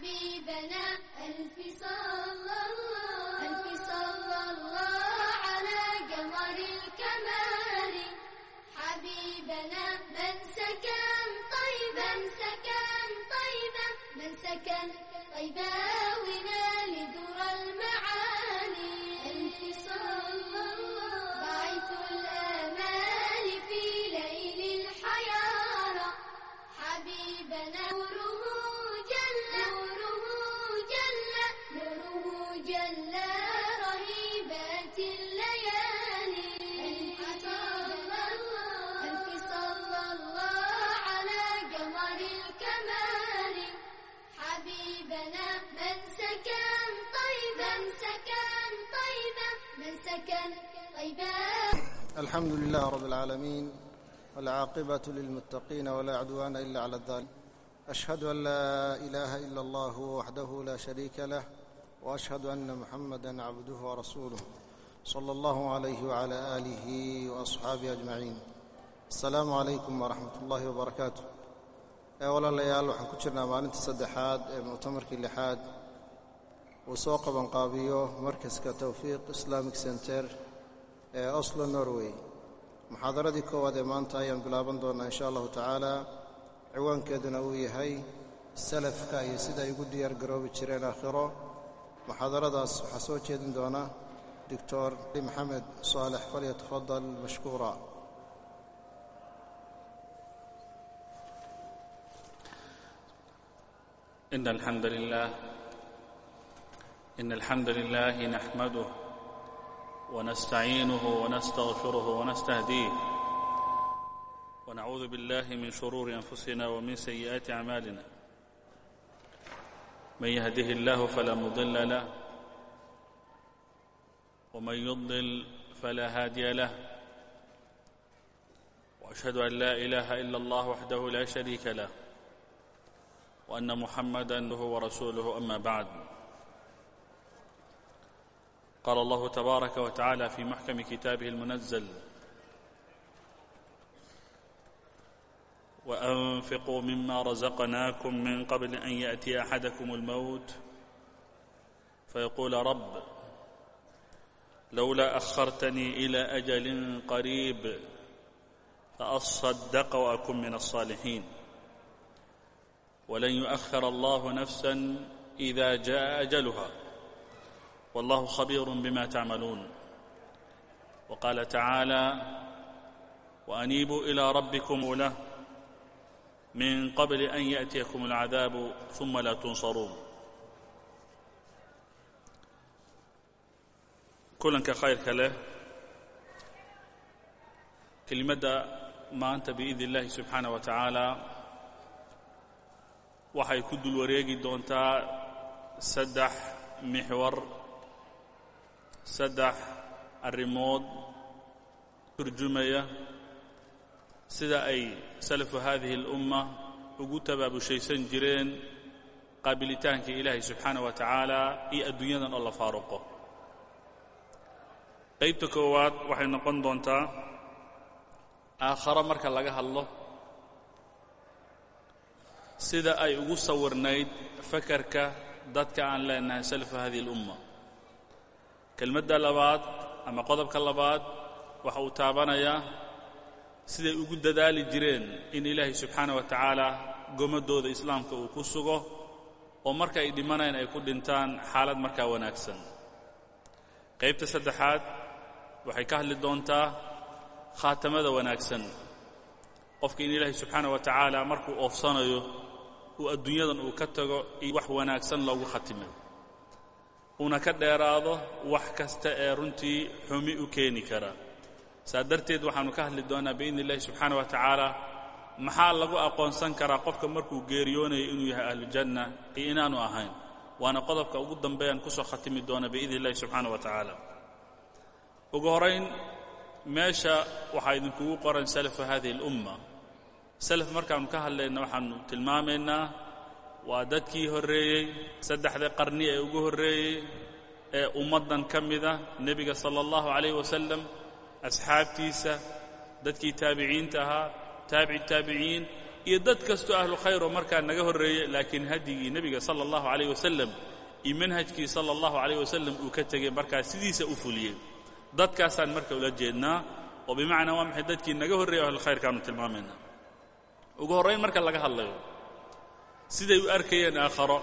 حبيبنا ألف صلى الله ألف صلى الله على قمر الكمال حبيبنا من سكن طيبا سكن طيبا من سكن طيبا الحمد لله رب العالمين والعاقبة للمتقين ولا عدوان إلا على الظالمين أشهد أن لا إله إلا الله وحده لا شريك له وأشهد أن محمدا عبده ورسوله صلى الله عليه وعلى آله وأصحابه أجمعين السلام عليكم ورحمة الله وبركاته walaalayaal waxaan ku jirnaa maalinta saddexaad ee muctamarkii lixaad uu soo qabanqaabiyo markaska towfiiq islamic ee oslo norway muxaadaradii koowaad ee maanta ayaan bilaaban doonnaa insha allahu tacaala ciwaankeeduna uu yahay salafka iyo sida ay ugu diyaar garoobi jireen aakhiro muxaadaradaas waxaa soo jeedin doona doctor maxamed saalex falyatafadal mashkuura إن الحمد لله إن الحمد لله نحمده ونستعينه ونستغفره ونستهديه ونعوذ بالله من شرور أنفسنا ومن سيئات أعمالنا من يهده الله فلا مضل له ومن يضلل فلا هادي له وأشهد أن لا إله إلا الله وحده لا شريك له وأن محمدا هو ورسوله أما بعد قال الله تبارك وتعالى في محكم كتابه المنزل وأنفقوا مما رزقناكم من قبل أن يأتي أحدكم الموت فيقول رب لولا أخرتني إلى أجل قريب فأصدق وأكن من الصالحين ولن يؤخر الله نفسا إذا جاء أجلها والله خبير بما تعملون. وقال تعالى وأنيبوا إلى ربكم له من قبل أن يأتيكم العذاب ثم لا تنصرون. kulanka khayrka leh kelimadda maanta biidn illaahi subxaana wa tacaala waxay ku dul wareegi doontaa saddex mixwar saddex arrimood turjumaya sida ay salafu haadihi اlumma ugu tabaabushaysan jireen qaabilitaankii ilaahay subxaanah wa tacaala iyo adduunyadan oo la faaruqo. Qaybta koowaad waxay noqon doontaa aakharo marka laga hadlo sida ay ugu sawirnayd fakarka dadka aan leenahay salafu hadihi اlumma kelmadda labaad ama qodobka labaad waxa uu taabanayaa siday ugu dadaali jireen in ilaahay subxaanah wa tacaala gomadooda islaamka uu ku sugo oo marka ay dhimanayn ay ku dhintaan xaalad markaa wanaagsan. Qaybta saddexaad waxay ka hadli doontaa khaatamada wanaagsan. Qofka in ilaahay subxaanah wa tacaala markuu oofsanayo uu adduunyadan uu ka tago iyo wax wanaagsan loogu khatimo uuna ka dheeraado wax kasta ee runtii xumi u keeni kara. Saa darteed waxaannu ka hadli doonnaa biidni illahi subxaana wa tacaala maxaa lagu aqoonsan karaa qofka markuu geeriyoonayo inuu yahay ahlujanna? Iyo inaanu ahayn. Waana qodobka ugu dambeeyaan ku soo khatimi doona biidni illahi subxaana wa tacaala. Ugu horayn meesha waxaa idinkugu qoran salafu hadihi اlumma salaf markaannu ka hadlayna waxaannu tilmaamaynaa waa dadkii horreeyey saddexda qarni ee ugu horreeyey ee ummaddan ka mida nebiga sala allahu calayh wasalam asxaabtiisa dadkii taabiciinta ahaa taabici taabiciin iyo dad kastoo ahlu khayr oo markaa naga horreeyey laakiin hadyigii nebiga sala allahu calayh wasalam iyo manhajkii sala allahu calayh wasalam uu ka tegey markaa sidiisa u fuliyey. Dadkaasaan marka ula jeednaa oo bimacnaa waa maxay dadkii naga horreeyey o ahlulkhayrkaanu tilmaamayna ugu horrayn marka laga hadlayo siday u arkayeen aakharo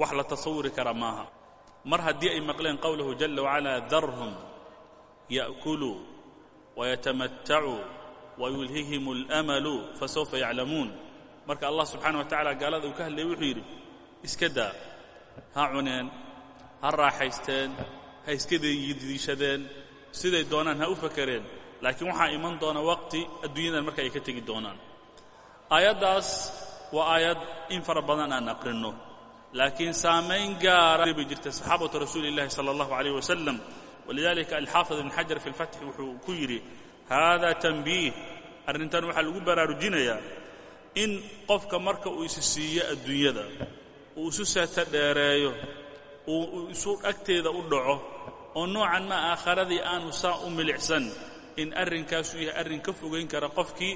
wax la tasawuri kara maaha. Mar haddii ay maqleen qowlahu jalla wacalaa darhum ya'kuluu wayatamattacuu wayulhihim alamalu fasawfa yaclamuun marka allah subxaana wa tacala gaalada uu ka hadlayay wuxuu yidhi iska daa ha cuneen ha raaxaysteen ha iska diishadeen siday doonaan ha u fakereen laakiin waxaa iman doona waqti adduunyadan marka ay ka tegi doonaan. Aayaddaas waa aayad in fara badan aan aqrinno laakiin saamayn gaara bay jirta saxaabatu rasuuli اllahi salى اllahu عalيh wasalam walidalika alxaafid ibn xajar fi اlfatxi wuxuu ku yidhi hada tanbiih arrintan waxaa lagu baraarujinayaa in qofka marka uu isi siiyo adduunyada uu isu seeto dheereeyo uu isu agteeda u dhaco oo noocan ma aakharadii aanu saa u milicsan in arrinkaasuu yahay arrin ka fogayn kara qofkii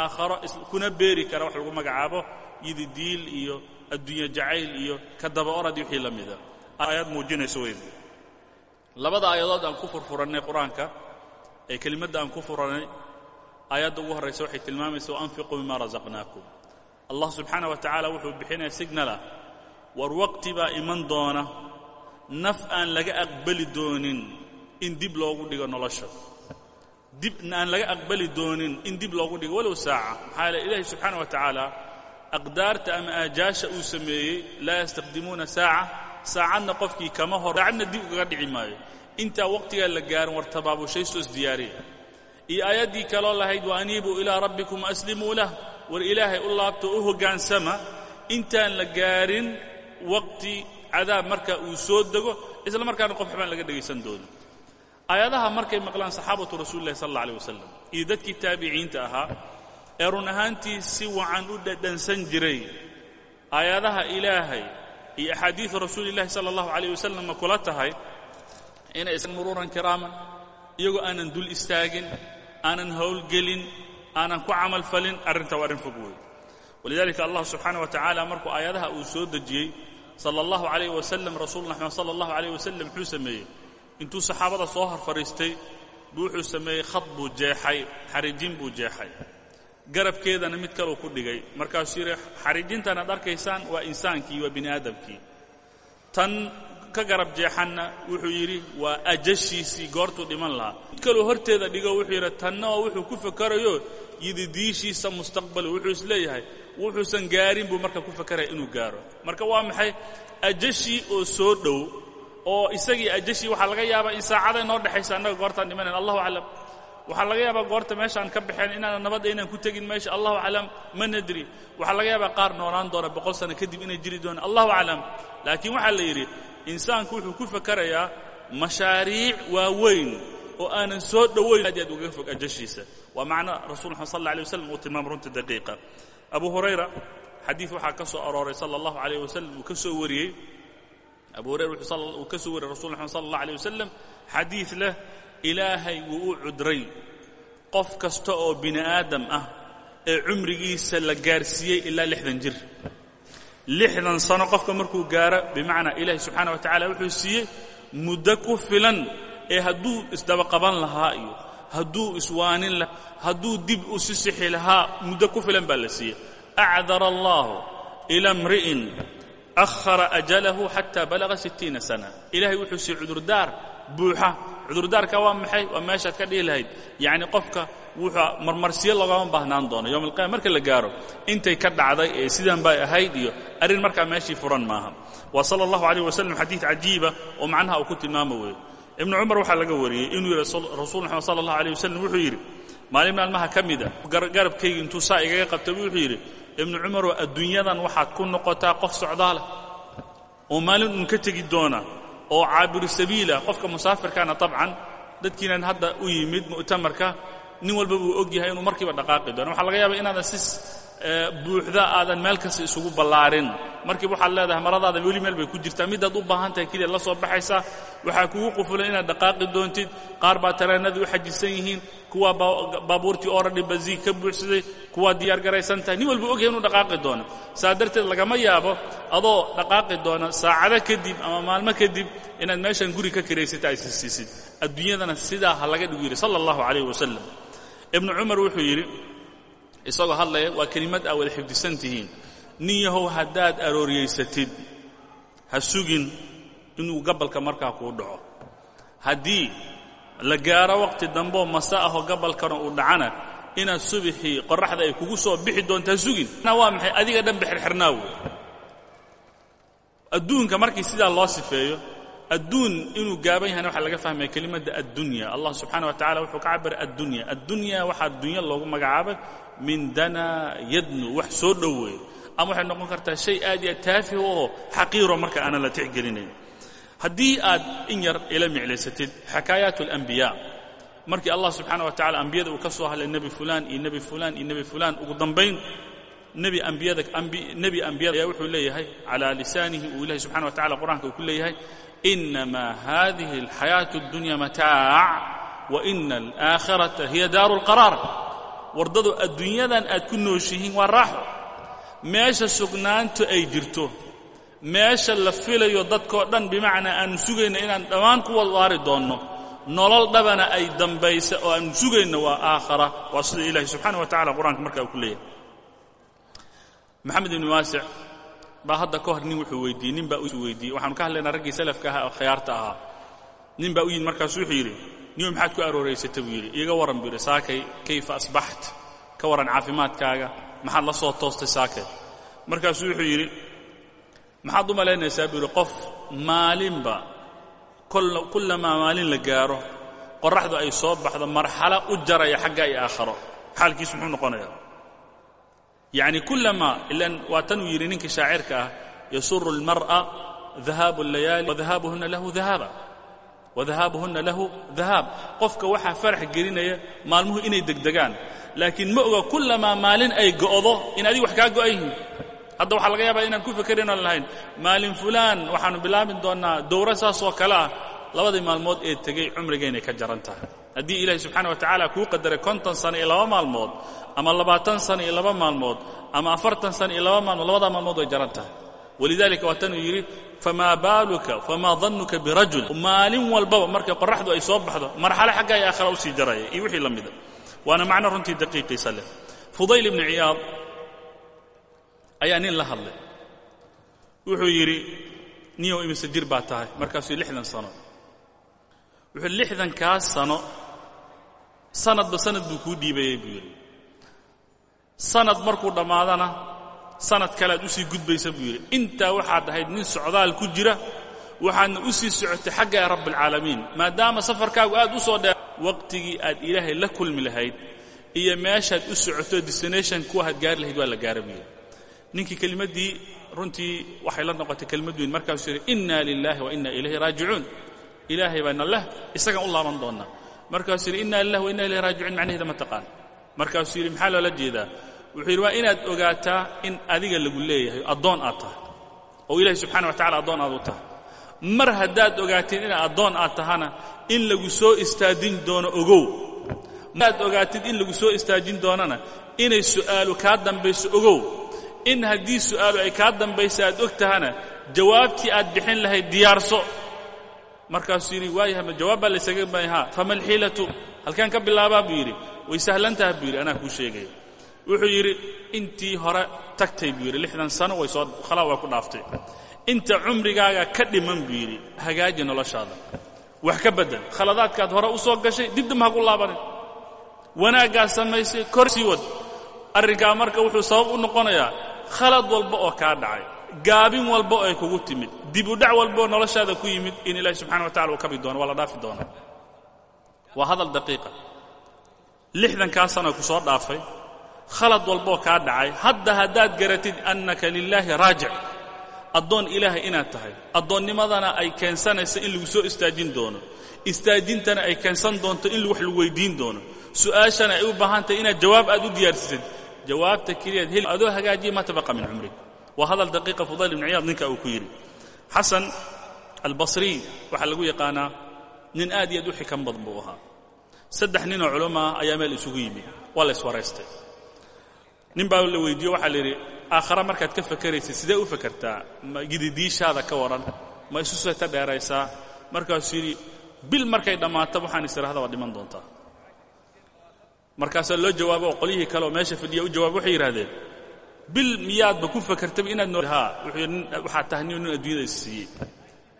aakharo kuna beeri kara wax lagu magacaabo yididiil iyo adduunye jacayl iyo ka daba orad wixii la mida aayad muujinayso weyn. Labada aayadood aan ku furfurannay qur'aanka ee kelimadda aan ku furannay aayadda ugu horraysa waxay tilmaamaysa waanfiquu mima rasaqnaakum allah subxaana wa tacaala wuxuu bixinaya signalah war waqti baa iman doona naf aan laga aqbali doonin in dib loogu dhigo nolosha dib aan laga aqbali doonin in dib loogu dhigo walow saaca maxaa yeele ilaahi subxaana wa tacaala aqdaarta ama aajaasha uu sameeyey laa yastaqdimuuna saaca saacadna qofkii kama hor saacadna dib ugaga dhici maayo. Intaa waqtigaa la gaarin war tabaabushaysto isdiyaariya iyo aayaddii kaloo lahayd wa aniibuu ilaa rabbikum aslimuu lah. War ilaahay u laabto u hoggaansama intaan la gaarin waqti cadaab marka uu soo dego isla markaana qof xabaan laga dhegaysan doono aayadaha markay maqlaan saxaabatu rasuulillahi sal alla alih wasalam iyo dadkii taabiciinta ahaa ee run ahaantii si wacan u dhadhansan jiray. Aayadaha ilaahay iyo axaadiidu rasuulillahi sala allahu calayh wasalam ma kula tahay inay muruuran kiraaman iyagoo aanan dul istaagin aanan howlgelin aanan ku camal falin arrinta waa arrin fog wey walidalika allah subxaana wa tacaala markuu aayadaha uu soo dejiyey sala allahu calayh wasalam rasuuluna axmed sala allahu calayh wasalam muxuu sameeyey intuu saxaabada soo buu wuxuu sameeyey khad buu jeexay xariijin buu jeexay. Garabkeedana mid kaleu ku dhigay. Markaasuu yidhi xariijintan aad arkaysaan waa insaankii waa bini aadamkii tan ka garab jeexanna wuxuu yidhi waa ajashiisii goortuu dhiman lahaa. Mid kaluu horteeda dhigo wuxuu yidhi tanna oo wuxuu ku fakarayo yididiishiisa mustaqbal. Wuxuu is leeyahay wuxuusan gaarin buu marka ku fakaraya inuu gaaro. Marka waa maxay? Ajashii oo soo dhow oo isagii ajashii waxaa laga yaabaa in saacada inoo dhexaysa annaga goortaan dhimanayn allahu aclam. Waxaa laga yaabaa goorta meeshaan ka baxeen inaanan nabadda inaan ku tegin meesha. Allahu aclam ma nadri. Waxaa laga yaabaa qaar noolaan doona boqol sano kadib inay jiri doonaan allahu aclam. Laakiin waxaa la yidhi insaanku wuxuu ku fakarayaa mashaariic waaweyn oo aanan soo dhowayn aad aad ugaga fog ajashiisa waa macno rasul maxamed sal alay wasalam uu tilmaam runta daqiiqa. Abu hurayra xadiid waxaa ka soo arooray sala allahu calayh wasalam uu ka soo wariyey abu hurayra uu ka soo wariyey rasul maxamed sala allah alay wasalam xadiid leh ilaahay wuu u cudray. Qof kasta oo bini aadam ah ee cumrigiisa la gaarsiiyey ilaa lixdan jir. Lixdan sano qofka markuu gaaro bimacnaa ilaahi subxaana wa tacala wuxuu siiyey muddo ku filan ee hadduu isdabaqaban lahaa iyo hadduu iswaanin lahaa hadduu dib u si sixi lahaa muddo ku filan baa la siiyey. Acdara allaahu ila mri'in akhara ajalahu xataa balaga sittiina sana. Ilaahay wuxuu siiyey cudurdaar buuxa. Cudurdaarka waa maxay? Waa meeshaad ka dhihi lahayd. Yacni qofka wuxuu marmarsiyo loogama baahnaan doono. Yowm alqiyama marka la gaaro intay ka dhacday ee sidan bay ahayd iyo arrin markaa meeshii furan maaha. Waa sala allahu calayh wasalam xadiid cajiiba oo macnaha uu ku tilmaamo weeye. Ibnu cumar waxaa laga wariyey inuu yidhi rasuul maxamed sala allahu alayh wasalam wuxuu yidhi maalin maalmaha ka mida garabkayga intuu saa igaga qabtay wuxuu yidhi ibnu cumaroo adduunyadan waxaad ku noqotaa qof socdaala oo maalin uun ka tegi doona oo caabiru sabiila qofka musaafirkaana tabcan dadkiinan hadda u yimid mu'tamarka nin walba buu og yahay inuu markiiba dhaqaaqi doono. Waxaa laga yaaba inaadan si buuxda aadan meel kasta isugu ballaarin. Markiiba waxaad leedahay maradaada weli meel bay ku jirtaa. Midaad u baahan tahay keliya la soo baxaysaa waxaa kugu qufulan inaad dhaqaaqi doontid. Qaar baa tareennadii u xajisan yihiin. Kuwaa baabuurtii oradhi baziig ka buuxsaday kuwaa diyaar garaysan tahay. Nin walba ogyahay inuu dhaqaaqi doono. Saa darteed lagama yaabo adoo dhaqaaqi doona saacado kadib ama maalmo kadib inaad meeshan guri ka kiraysata ay siisiisid adduunyadana sidaa ha laga dhigu yidhi sala allahu calayh wasalam ibnu cumar wuxuu yidhi isagoo hadlaya waa kelimad aa wada xifdisan tihiin. Nin yahow haddaad arooriyaysatid ha sugin inuu gabalka markaa kuu dhaco. Haddii la gaaro waqti dambeoo masa ahoo gabalkana uu dhacana inaad subixii qorraxda ay kugu soo bixi doonto ha sugin. Waa maxay? Adiga dhanba xirxirnaa wey. Adduunka markii sidaa loo sifeeyo adduun inuu gaaban yahayna waxaa laga fahmaya kelimadda addunya. Allah subxaana wa tacala wuxuu ka cabiray addunya. Addunya waxaa dunya loogu magacaabay min dana yadnu wax soo dhoweey ama waxay noqon kartaa shay aad iyo taafih oo xaqiiro marka aanan la tixgelinayn. Haddii aad in yar ila miclaysatid xakaayaat alambiyaa markii allah subxaana wa tacala ambiyada uu ka soo hadlay nebi fulaan iyo nebi fulaan iyo nebi fulaan ugu dambayn nebi ambiyada ayaa wuxuu leeyahay calaa lisaanihi uu ilahay subxana wa tacala qur'aanka uu ku leeyahay inamaa hadihi alxayaatu اddunya mataac wa ina alaakhirata hiya daaru اlqaraar wardadu adduunyadan aad ku nooshihiin waa raaxo. Meesha sugnaantu ay jirto meesha la filayo dadkoo dhan bimacnaa aanu sugayno inaan dhammaan ku waari doonno. Nolol dhabana ay dambaysa oo aanu sugayno waa aakhara. Waa sida ilaahi subxaana wa tacala qur'aanka markaa ku leeyahay. Maxamed ibni waasic baa hadda ka hor nin wuxuu weydiiyey nin baa u weydiiyey waxaanu ka hadlaynaa raggii salafka ahaa oo khiyaarta ahaa. Nin baa u yimid markaasu wuxuu yidhi niyo maxaad ku arooraysata buu yidhi. Iiga warran buu yidhi saakay kayfa asbaxt? Ka warran caafimaadkaaga. Maxaad la soo toostay saakay? Markaasuu wuxuu yidhi maxaad u malaynaysaa? Buu yidhi qof maalinba kullamaa maalin la gaaro qorraxdu ay soo baxdo marxalo u jaraya xagga iyo aakharo. Xaalkiisu muxuu noqonayaa. Yacni kullamaa ilan waa tanuu yidhi ninkii shaacirka ah yasuru اlmar'a dahaabu اllayaali wadahaabuhunna lahu dahaaba wadahaabuhunna lahu dahaab qofka waxaa farax gelinaya maalmuhu inay degdegaan. Laakiin ma oga kullamaa maalin ay go'do in adiga wax kaa go'an yihiin. Hadda waxaa laga yaabaa inaan ku fakeraynaan lahayn maalin fulaan waxaannu bilaabin doonnaa dowro saasoo kale ah. Labadii maalmood ee tegey cumrigaynay ka jaran tahay. Haddii ilaahi subxaana wa tacaala kuu qadaray konton sano iyo laba maalmood ama labaatan sano iyo laba maalmood ama afartan sano iyo laba maalmood labadaa maalmood way jaran tahay. Walidaalika waa tanuu yidhi famaa baaluka famaa dannuka birajul maalin walbaba markay qorraxdu ay soo baxdo marxalo xagga ay aakhira u jaraya iyo wixii la mida waana macno runtii daqiiqiisa leh. Fudayl ibni ciyaad ayaa nin la hadlay. Wuxuu yidhi niyow imise jir baa tahay markaasuu lixdan sano. Wuxuu lixdankaas sano sanadba sanad buu kuu dhiibayey buu yidhi. Sanad markuu dhammaadana sanad kale u sii gudbaysa buu yidhi. Intaa waxaad ahayd nin socdaal ku jira waxaadna u sii socotay xagga ee rabbialcaalamiin maadaama safarkaagu aad u soo dheer waqtigii aad ilaahay la kulmi lahayd iyo meeshaad u socoto destination kuwahaad gaari lahayd waa la gaara buu yidhi. Ninkii kelimaddii runtii waxay la noqotay kelimad weyn. Markaasuu yidhi inna lilaahi wa inna ilayhi raajicuun. Ilaahay baana leh isagaan u laaban doonnaa markaasuu yidhi inna lillahi wa inna ilayhi raajicuun. Macnaheeda ma taqaan. Markaasuu yidhi maxaa loola jeedaa wuxuu yidhi waa inaad ogaataa in adiga lagu leeyahay addoon aad tahay oo ilaahay subxana wa tacala addoon aad u tahay. Mar haddaad ogaatiin inaad addoon aad tahana in lagu soo istaajin doono ogow. Marad ogaatid in lagu soo istaajin doonana inay su'aalu kaa dambayso ogow. In haddii su'aalu ay kaa dambaysa aad og tahana jawaabtii aad bixin lahayd diyaarso. Markaasuu yidhi waayahay ma jawaab baa laysaga bayahaa fama alxiilatu halkaan ka bilaabaa buu yidhi. Way sahlan taha buu yidhi. Anaa kuu sheegaya wuxuu yidhi intii hore tagtay buu yidhi. Lixdan sano way soo khalaa way ku dhaaftay. Inta cumrigaaga ka dhiman buu yidhi hagaaji noloshaada. Wax ka beddel khaladaadkaad hore u soo gashay dibdamba ha ku laabanin. Wanaaggaad samaysay kor sii wad. Arrinkaa marka wuxuu sabab u noqonayaa khalad walba oo kaa dhacay gaabin walba oo ay kugu timid dibudhac walba oo noloshaada ku yimid in ilaahi subxana wa tacala uu kabi doono waa la dhaafi doonaa waa hadal daqiiqa. Lixdankaa sano ku soo dhaafay khalad walbaoo kaa dhacay. Hadda haddaad garatid annaka lilaahi raajic. Addoon ilaahay inaad tahay. Addoonnimadana ay keensanaysa in lagu soo istaajin doono. Istaajintana ay keensan doonto in wax lagu weyddiin doono. Su'aashana ay u baahan tahay inaad jawaab aad u diyaarsisid jawaabta keliyaad heli adoo hagaajiya ma tabaqa min cumrig waa hadal daqiiqa fudayl ibn ciyaad ninka uu ku yidhi. Xasan albasriy waxaa lagu yaqaanaa nin aad iyo aad u xikan badan buu ahaa. Saddex ninoo culamaa ayaa meel isugu yimid. Waa la iswaraystay nin baa la weydiiyo waxaa la yidhi aakhara markaad ka fakaraysid sidee u fakartaa ma gididiishaada ka waran ma isu seeta dheeraysaa? Markaasuu yidhi bil markay dhammaato waxaan is idhahda waad dhiman doontaa. Markaasaa loo jawaabo oo qolyihii kale oo meesha fadhiya u jawaaba waxay yidhahdeen bil miyaadba ku fakartaba inaad noo haa wuxuu yidhi waxaad tahay nin nin adduunyada is siiyey.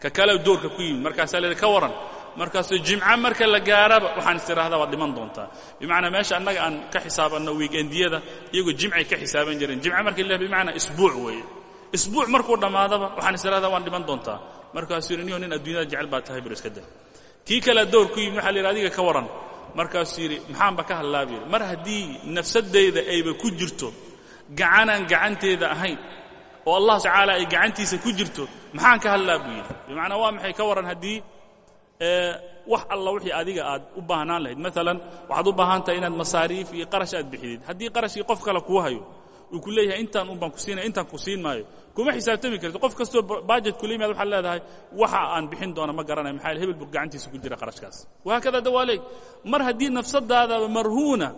Ka kale doorka ku yimid markaasaa la yidhi ka waran markaasuu jimco marka la gaaraba waxaan is idhahdaa waad dhiman doontaa. Bimacnaa meesha annaga aan ka xisaabanno wiikendiyada iyagoo jimcay ka xisaaban jireen. Jimco marka la bimacnaa isbuuc weeye. Isbuuc markuu dhammaadaba waxaan is idhahdaa waan dhiman doontaa. Markaasuu yidhi niyo nin adduunyada jecel baad tahay bir iska da kii kale door ku yimid waxa la yidhi adiga ka waran. Markaasuu yidhi maxaanba ka hadlaa mar haddii nafsaddayda ayba ku jirto gacanaan gacanteeda ahayn oo allah tacaala ay gacantiisa ku jirto maxaan ka hadlaa buu yidhi. Bimacnaa waa maxay ka waran haddii wax alla wixii adiga aad u baahnaan lahayd. Maalan waxaad u baahan tahay inaad masaariif iyo qarash aad bixidid. Haddii qarashkii qof kale kuu hayo uu ku leeyahay intaan un baan ku siinaya intaan ku siin maayo. Kuma xisaabtami karti qof kastoo bajet kula yimaad waxaad leedahay waxa aan bixin doona ma garanayo maxaa hebel bur gacantiisa ku jira qarashkaas. Wahaakada dawaaleeg mar haddii nafsadaadaba marhuuna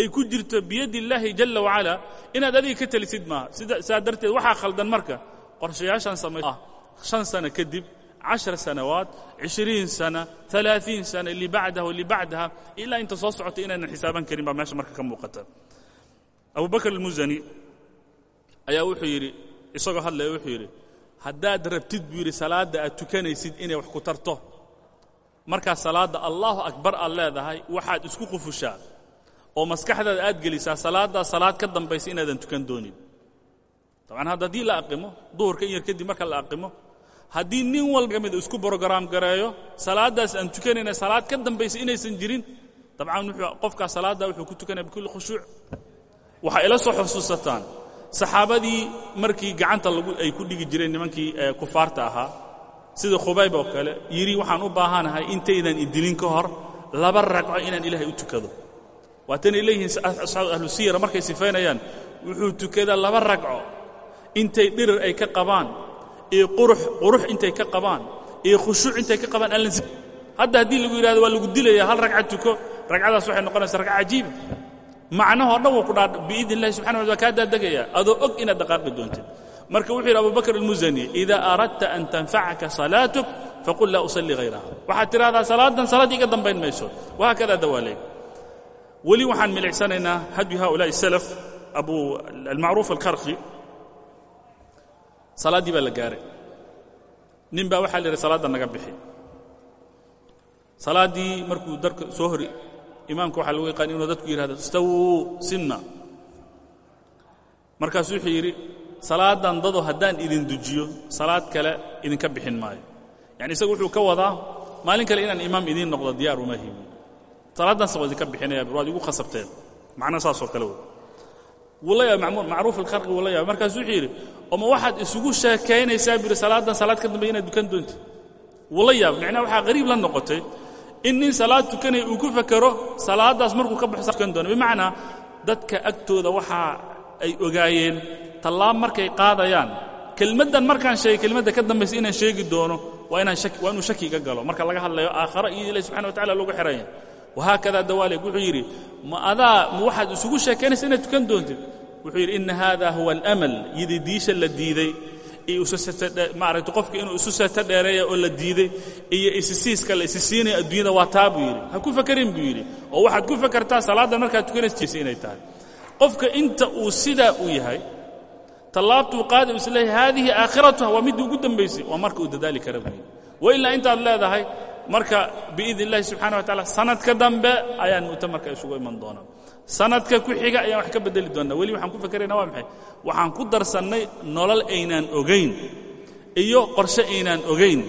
ay ku jirto biyaddi illaahi jalla wacala inaad adiga ka telisid maaha saa darteed waxaa khaldan marka qorshayaashan samay ah shan sano kadib cashar sanawaat cishriin sana alaaثiin sana li bacdaha wali bacdaha ilaa inta soo socota inaynan xisaaban karin baa meesha marka ka muuqata abu bakr almusani ayaa wuxuu yidhi isagoo hadlaya wuxuu yidhi haddaad rabtid buu yidhi salaadda aad tukanaysid inay wax ku tarto markaa salaadda allahu akbar aad leedahay waxaad isku qufushaa oo maskaxdaada aad gelisaa salaaddaa salaad ka dambaysa inaadan tukan doonin dabcan hadda haddii la aqimo duhurka in yar kadib marka la aqimo haddii nin walba mid isku brograam gareeyo salaaddaas aan tukanayna salaad ka dambaysa inaysan jirin dabcan wuxuu qofkaa salaaddaa wuxuu ku tukanaya bikulli khushuuc. Waxay ila soo xusuusataan. Saxaabadii markii gacanta lagu ay ku dhigi jireen nimankii kufaarta ahaa sida khubayb oo kale yidhi waxaan u baahanahay intaydan idilin ka hor laba ragco inaan ilaahay u tukado. Waatanay leeyihiin asxaabu ahlu siyara markay sifaynayaan wuxuu tukadaa laba ragco. Intay dhirir ay ka qabaan iyo qurux intay ka qabaan iyo khushuuc intay ka qabaan allan hadda haddii lagu yidhahdo waa lagu dilaya hal ragca tuko ragcadaas waxay noqonaysaa ragca cajiiba macnahoo dhan wuu ku dhaa biidn illahi subxana wa tala kaa daadegaya adoo og inaad dhaqaaqi doontid. Marka wuxuu yidhi abubakr almusani idaa aradta an tanfacaka salaatuk faqul laa usalli hayraha waxaad tidhahdaa salaadan salaaddii iga dambayn mayso. Wahaakada dawaaleeg weli waxaan milicsanaynaa hadyu haulaai salaf abu almacruuf alkarki salaaddii baa la gaaray. Nin baa la yidhi salaadda naga bixi. Salaaddii markuu darka soo hori imaamka waxaa lagu yaqaan inuu dadku yidhahdo istawuu sinna. Markaasuu wuxuu yidhi salaadan dado haddaan idin dujiyo salaad kale idinka bixin maayo. Yani isagu wuxuu ka wadaa maalin kale inaan imaam idiin noqdo diyaar uma hibi salaaddaansa waa idinka bixinaya waad igu khasabteen. Macna saasoo kale wey wuu la yaaba macruuf alkharqi wuu la yaaba markaasuu wuxuu yidhi oma waxaad isugu sheekaynaysaa? Yidhi salaadan salaad ka dambeya inaad dukan doontid wuu la yaaba macnaha waxaa qariib la noqotay in nin salaad tukanaya uu ku fakero salaaddaas markuu ka baxo tukan doono bimacnaa dadka agtooda waxa ay ogaayeen tallaab markay qaadayaan kelmaddan markaan sheegay kelmadda ka dambaysa inaan sheegi doono waa inaan waa inuu shaki iga galo. Marka laga hadlayo aakhara iyo ilahi subxana wa tacala loogu xihanya wahaakada dawaaleeg wuxuu yidhi ma adaa ma waxaad isugu sheekaynaysa inaad tukan doontid wuxuu yidhi ina hada huwa alamal yididiisha la diiday iyo maaragta qofka inuu isu seeto dheereeya oo la diiday iyo isisiiska la isisiinaya adduunyada waa taa buu yidhi ha ku fakerin buu yidhi oo waxaad ku fakertaa salaadda markaad tukanaysa inay tahay qofka inta uu sidaa u yahay tallaabtuu qaada u is leeyahay haadihi aakhiratuha waa middii ugu dambaysay waa marka biidn illahi subxana wa tacala sanadka dambe ayaan mu'tamarka isugu iman doonaa. Sanadka ku xiga ayaan wax ka beddeli doonnaa weli waxaan ku fakerayna waa maxay? Waxaan ku darsannay nolol aynaan ogayn iyo qorshe aynaan ogayn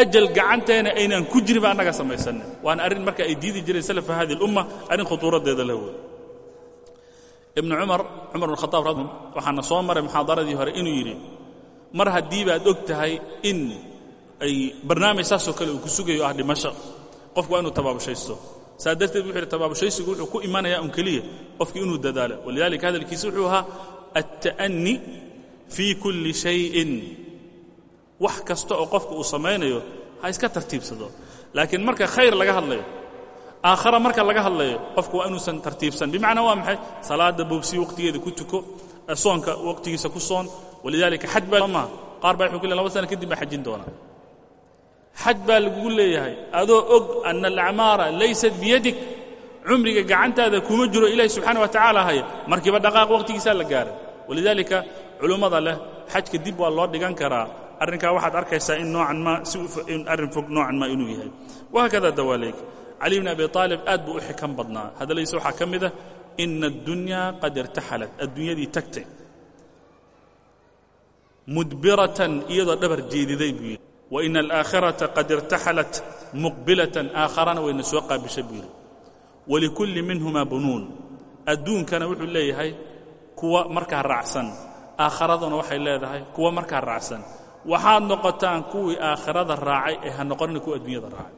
ajal gacanteena aynaan ku jirin ba annaga samaysanay. Waana arrin marka ay diidi jireen salafa hadi اlumma arrin khutuuraddeeda la wey ibnu cumar cumar bn khaaab waxaana soo maray muxaadaradii hore inuu yidhi mar haddii baad og tahay in ay barnaamij saasoo kale uu ku sugayo ah dhimasho qofku waa inuu tabaabushaysto saa darteed wuxuu yidhi tabaabushaysigu wuxuu ku imanayaa un keliya qofkii inuu dadaalo. Walidaalika hadalkiisa wuxuu ahaa alta'ani fii kulli shayin. Wax kasta oo qofka uu samaynayo ha iska tartiibsado. Laakiin marka khayr laga hadlayo aakhara marka laga hadlayo qofku waa inuusan tartiibsan. Bimacnaa waa maxay? Salaadda boobsiya waqtigeeda ku tuko soonka waqtigiisa ku soon. Walidaalika xaj baa ma qaar baa wuxuu ku leey laba sana kadib baa xajin doonaa xaj baa lagugu leeyahay. Adoo og ana alacmaara laysat biyadik cumriga gacantaada kuma jiro ilaahi subxaana wa tacaala haya markiiba dhaqaaq waqtigiisaa la gaaray. Walidaalika culummada leh xajka dib waa loo dhigan karaa. Arrinkaa waxaad arkaysaa in noocan ma si in arrin fog noocan ma inuu yahay. Wahaakada dawaaleyk cali bni abi aalib aad buu u xikan badnaa. Hadaladiisa waxaa ka mid ah ina addunyaa qad irtaxalat adduunyadii tagtay. Mudbiratan iyadoo dhabar jeediday buu yidhi wa ina alaakhirata qad irtaxalat muqbilatan aakharana wayna soo qaabishay buu yidhi. Walikulli minhumaa bunuun adduunkana wuxuu leeyahay kuwa markaa raacsan aakharaduna waxay leedahay kuwa markaa raacsan. Waxaad noqotaan kuwii aakhirada raacay ee ha noqonina kuwa adduunyada raacay.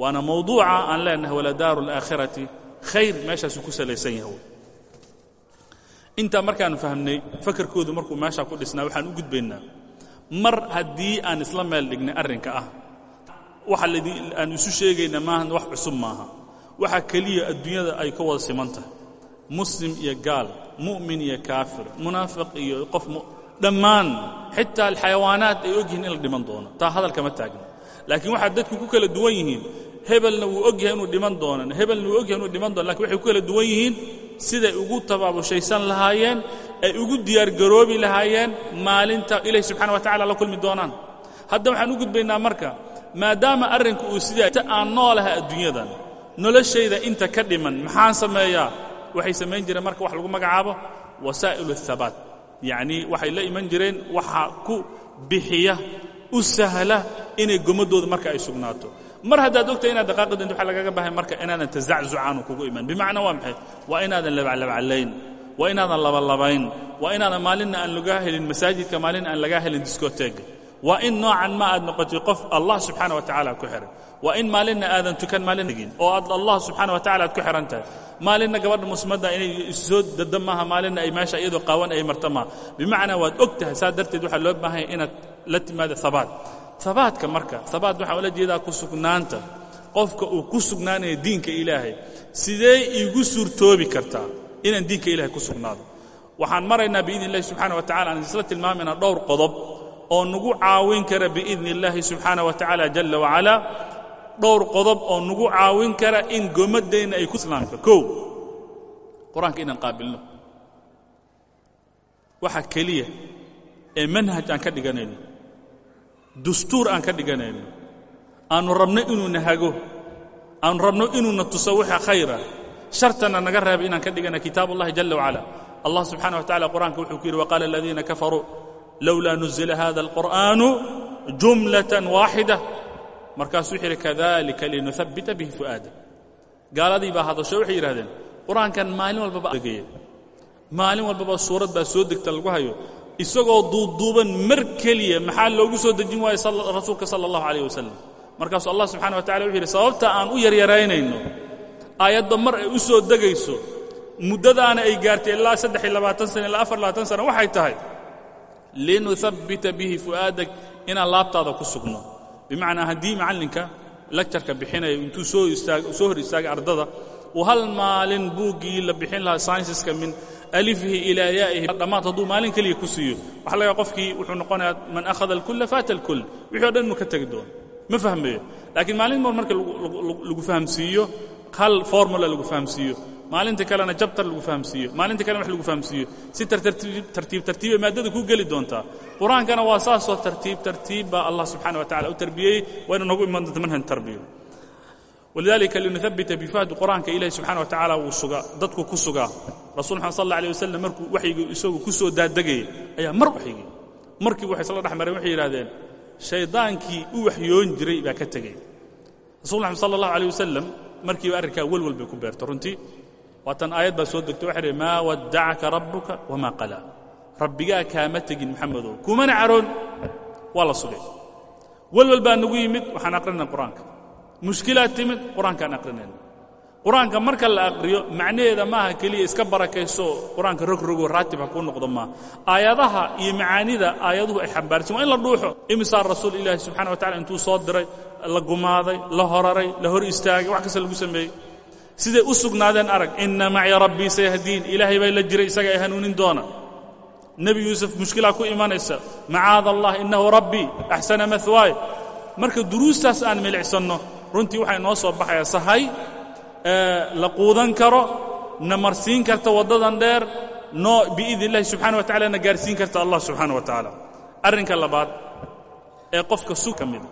Waana mawduuca aan leenahay waladaaru alaakhirati khayr meeshaasuu ku salaysan yahay intaa markaannu fahmnay fakarkoodu markuu meeshaa ku dhisnaa waxaan u gudbaynaa mar haddii aan isla meel dhignay arrinka ah waxa aan isu sheegayna maahan wax cusub maaha. Waxa keliya adduunyada ay ka wada siman tahay. Muslim iyo gaal mu'min iyo kaafir munaafiq iyo qof dhammaan xitaa alxayawaanaat ay og yihiin in la dhiman doono. Taa hadalkama taagna laakiin waxaa dadku ku kala duwan yihiin hebelna wuu og yahay inuu dhiman doonan hebelna wuu og yahay inuu dhiman doonan laakiin waxay ku kala duwan yihiin siday ugu tabaabushaysan lahaayeen ay ugu diyaargaroobi lahaayeen maalinta ilahi subxana wa tacala la kulmi doonaan. Hadda waxaan u gudbaynaa marka maadaama arrinku uu sidaa inta aan noolaha adduunyadan noloshayda inta ka dhiman maxaan sameeyaa? Waxay samayn jireen marka wax lagu magacaabo? Wasaa'ilu اhabaat yacnii waxay la iman jireen waxa ku bixiya u sahla inay gomadooda marka ay sugnaato. Mar haddaad ogtahay inaad daqaaqi doonto waxa lagaga bahay marka inaadan tazaczucaanu kugu iman. Bimacnaa waa maxay? Waa inaadan labaclabcalayn waa inaadan labalabayn. Waa inaadan maalinna aan lagaa helin masaajidka maalinna aan lagaa helin diskoteega waa in noocan ma aad noqotay qof allah subxaana wa tacala ku xihan waa in maalinna aadan tukan maalinagin oo aad allah subxaana wa tacala aad ku xihan tahay. Maalinna gabadha muslimadda inay soo dada maaha maalinna ay meesha iyadoo qaawan ay marta maaha. Bimacnaa waad og tahay saa darteed waxaa loo baahanya inaad la timaado habaat habaadka marka habaat waxaa ula jeedaa ku sugnaanta. Qofka uu ku sugnaanaya diinka ilaahay sidee iigu suurtoobi kartaa inaan diinka ilahay ku sugnaado. Waxaan maraynaa biidni illahi subxana wa tacala aan isla tilmaamayna dhowr qodob oo nagu caawin kara biidni illaahi subxaana wa tacaala jalla wacalaa dhowr qodob oo nagu caawin kara in gomaddeenna ay ku islaamka. Kow qur'aanka inaan qaabilno. Waxa keliya ee manhaj aan ka dhiganayno dastuur aan ka dhiganayno aannu rabno inuuna hago aannu rabno inuuna tuso waxa khayra shartana naga reebay inaan ka dhigana kitaab ullahi jalla wacala allah subxana wa tacala qur'anka wuxuu ku yidhi waqaala aladiina kafaruu lowlaa nuzila hada alqur'aanu jumlatan waaxida markaasuu wuxuu yidhi kadalika linuhabbita bihi fu'aada. Gaaladii baa hadasho waxay yidhahdeen qur'aankan maalin walbaba degaya maalin walbaba suurad baa soo degta lagu hayo. Isagoo duuduuban mar keliya maxaa loogu soo dejin waayo rasuulka sala allahu calayh wasalam markaasuu allah subxana wa tacala wuxuu yidhi sababta aan u yaryaraynayno aayadda mar ay u soo degayso muddadaana ay gaartay ilaa sana ilaa sana waxay tahay linuhabbita bihi fu'aadak inaan laabtaada ku sugno. Bimacnaa haddii macallinka lagjarka bixinayo intuu soo hor istaagay ardada uu hal maalin buuggii la bixin lahaa saynsiska min alifihi ilaa yaa'ihi. Dhammaant hadduu maalin keliya ku siiyo waxa laga qofkii wuxuu noqonayaa man akhada alkulla faata alkull. Wixii o dhan inuu ka tegi doono ma fahmayo laakiin maalin mar marka lagu fahamsiiyo hal formula lagu fahamsiiyo? Maalinta kalena jabtar lagu fahamsiiyo. Maalinta kalena wax lagu fahamsiiyo. Si tartiib tartiiba maaddada ku geli doontaa. Qur'aankana waa saasoo tartiib tartiib baa allah subxana wa tacala u tarbiyey wayna noogu iman doonta manhaj tarbiyo. Walidalika linuhabbita bifaadi qur'aanka ilahi subxana wa tacaala wuu sugaa dadku ku sugaa. Rasul maxamed sal alla alih wasalam markuu waxyigu isagu ku soo daadegayay ayaa mar waxyigii markiiba waxay isla dhex mareen waxay yidhahdeen shaydaankii u waxyoon jiray baa markiiba arrinkaa welwal bay ku beerta runtii waatan aayad baa soo degtay waxay idhi maa waddacaka rabbuka wamaa qalaa. Rabbigaa kaama tegin maxamedow kumana caroon waa la sugay. Welwal baa nagu yimid waxaan aqrinayna qur'aanka. Mushkilaad timid qur'aankaan aqrinayna qur'aanka marka la aqriyo macnaheeda maaha keliya iska barakayso qur'aanka rogrogo raatib ha kuu noqdo maaha. Aayadaha iyo macaanida aayaduhu ay xambaarsan waa in la dhuuxo. Imisaa rasuul ilaahi subxana wa tacala intuu soo diray la gumaaday la horaray la hor istaagay wax kasta lagu sameeyey. Siday u sugnaadeen arag inna macya rabbii sayahdiin ilaahay baa la jiray isaga ay hanuunin doona. Nebi yuusuf mushkilaa ku imanaysa macaada allah innahu rabbii axsana mahwaay marka duruustaas aan milicsanno runtii waxay noo soo baxaya sahay la quudan karo na marsiin karta waddadan dheer noo biidn illahi subxana wa tacala na gaarsiin karta allah subxaana wa tacaala. Arrinka labaad ee qofka su ka mida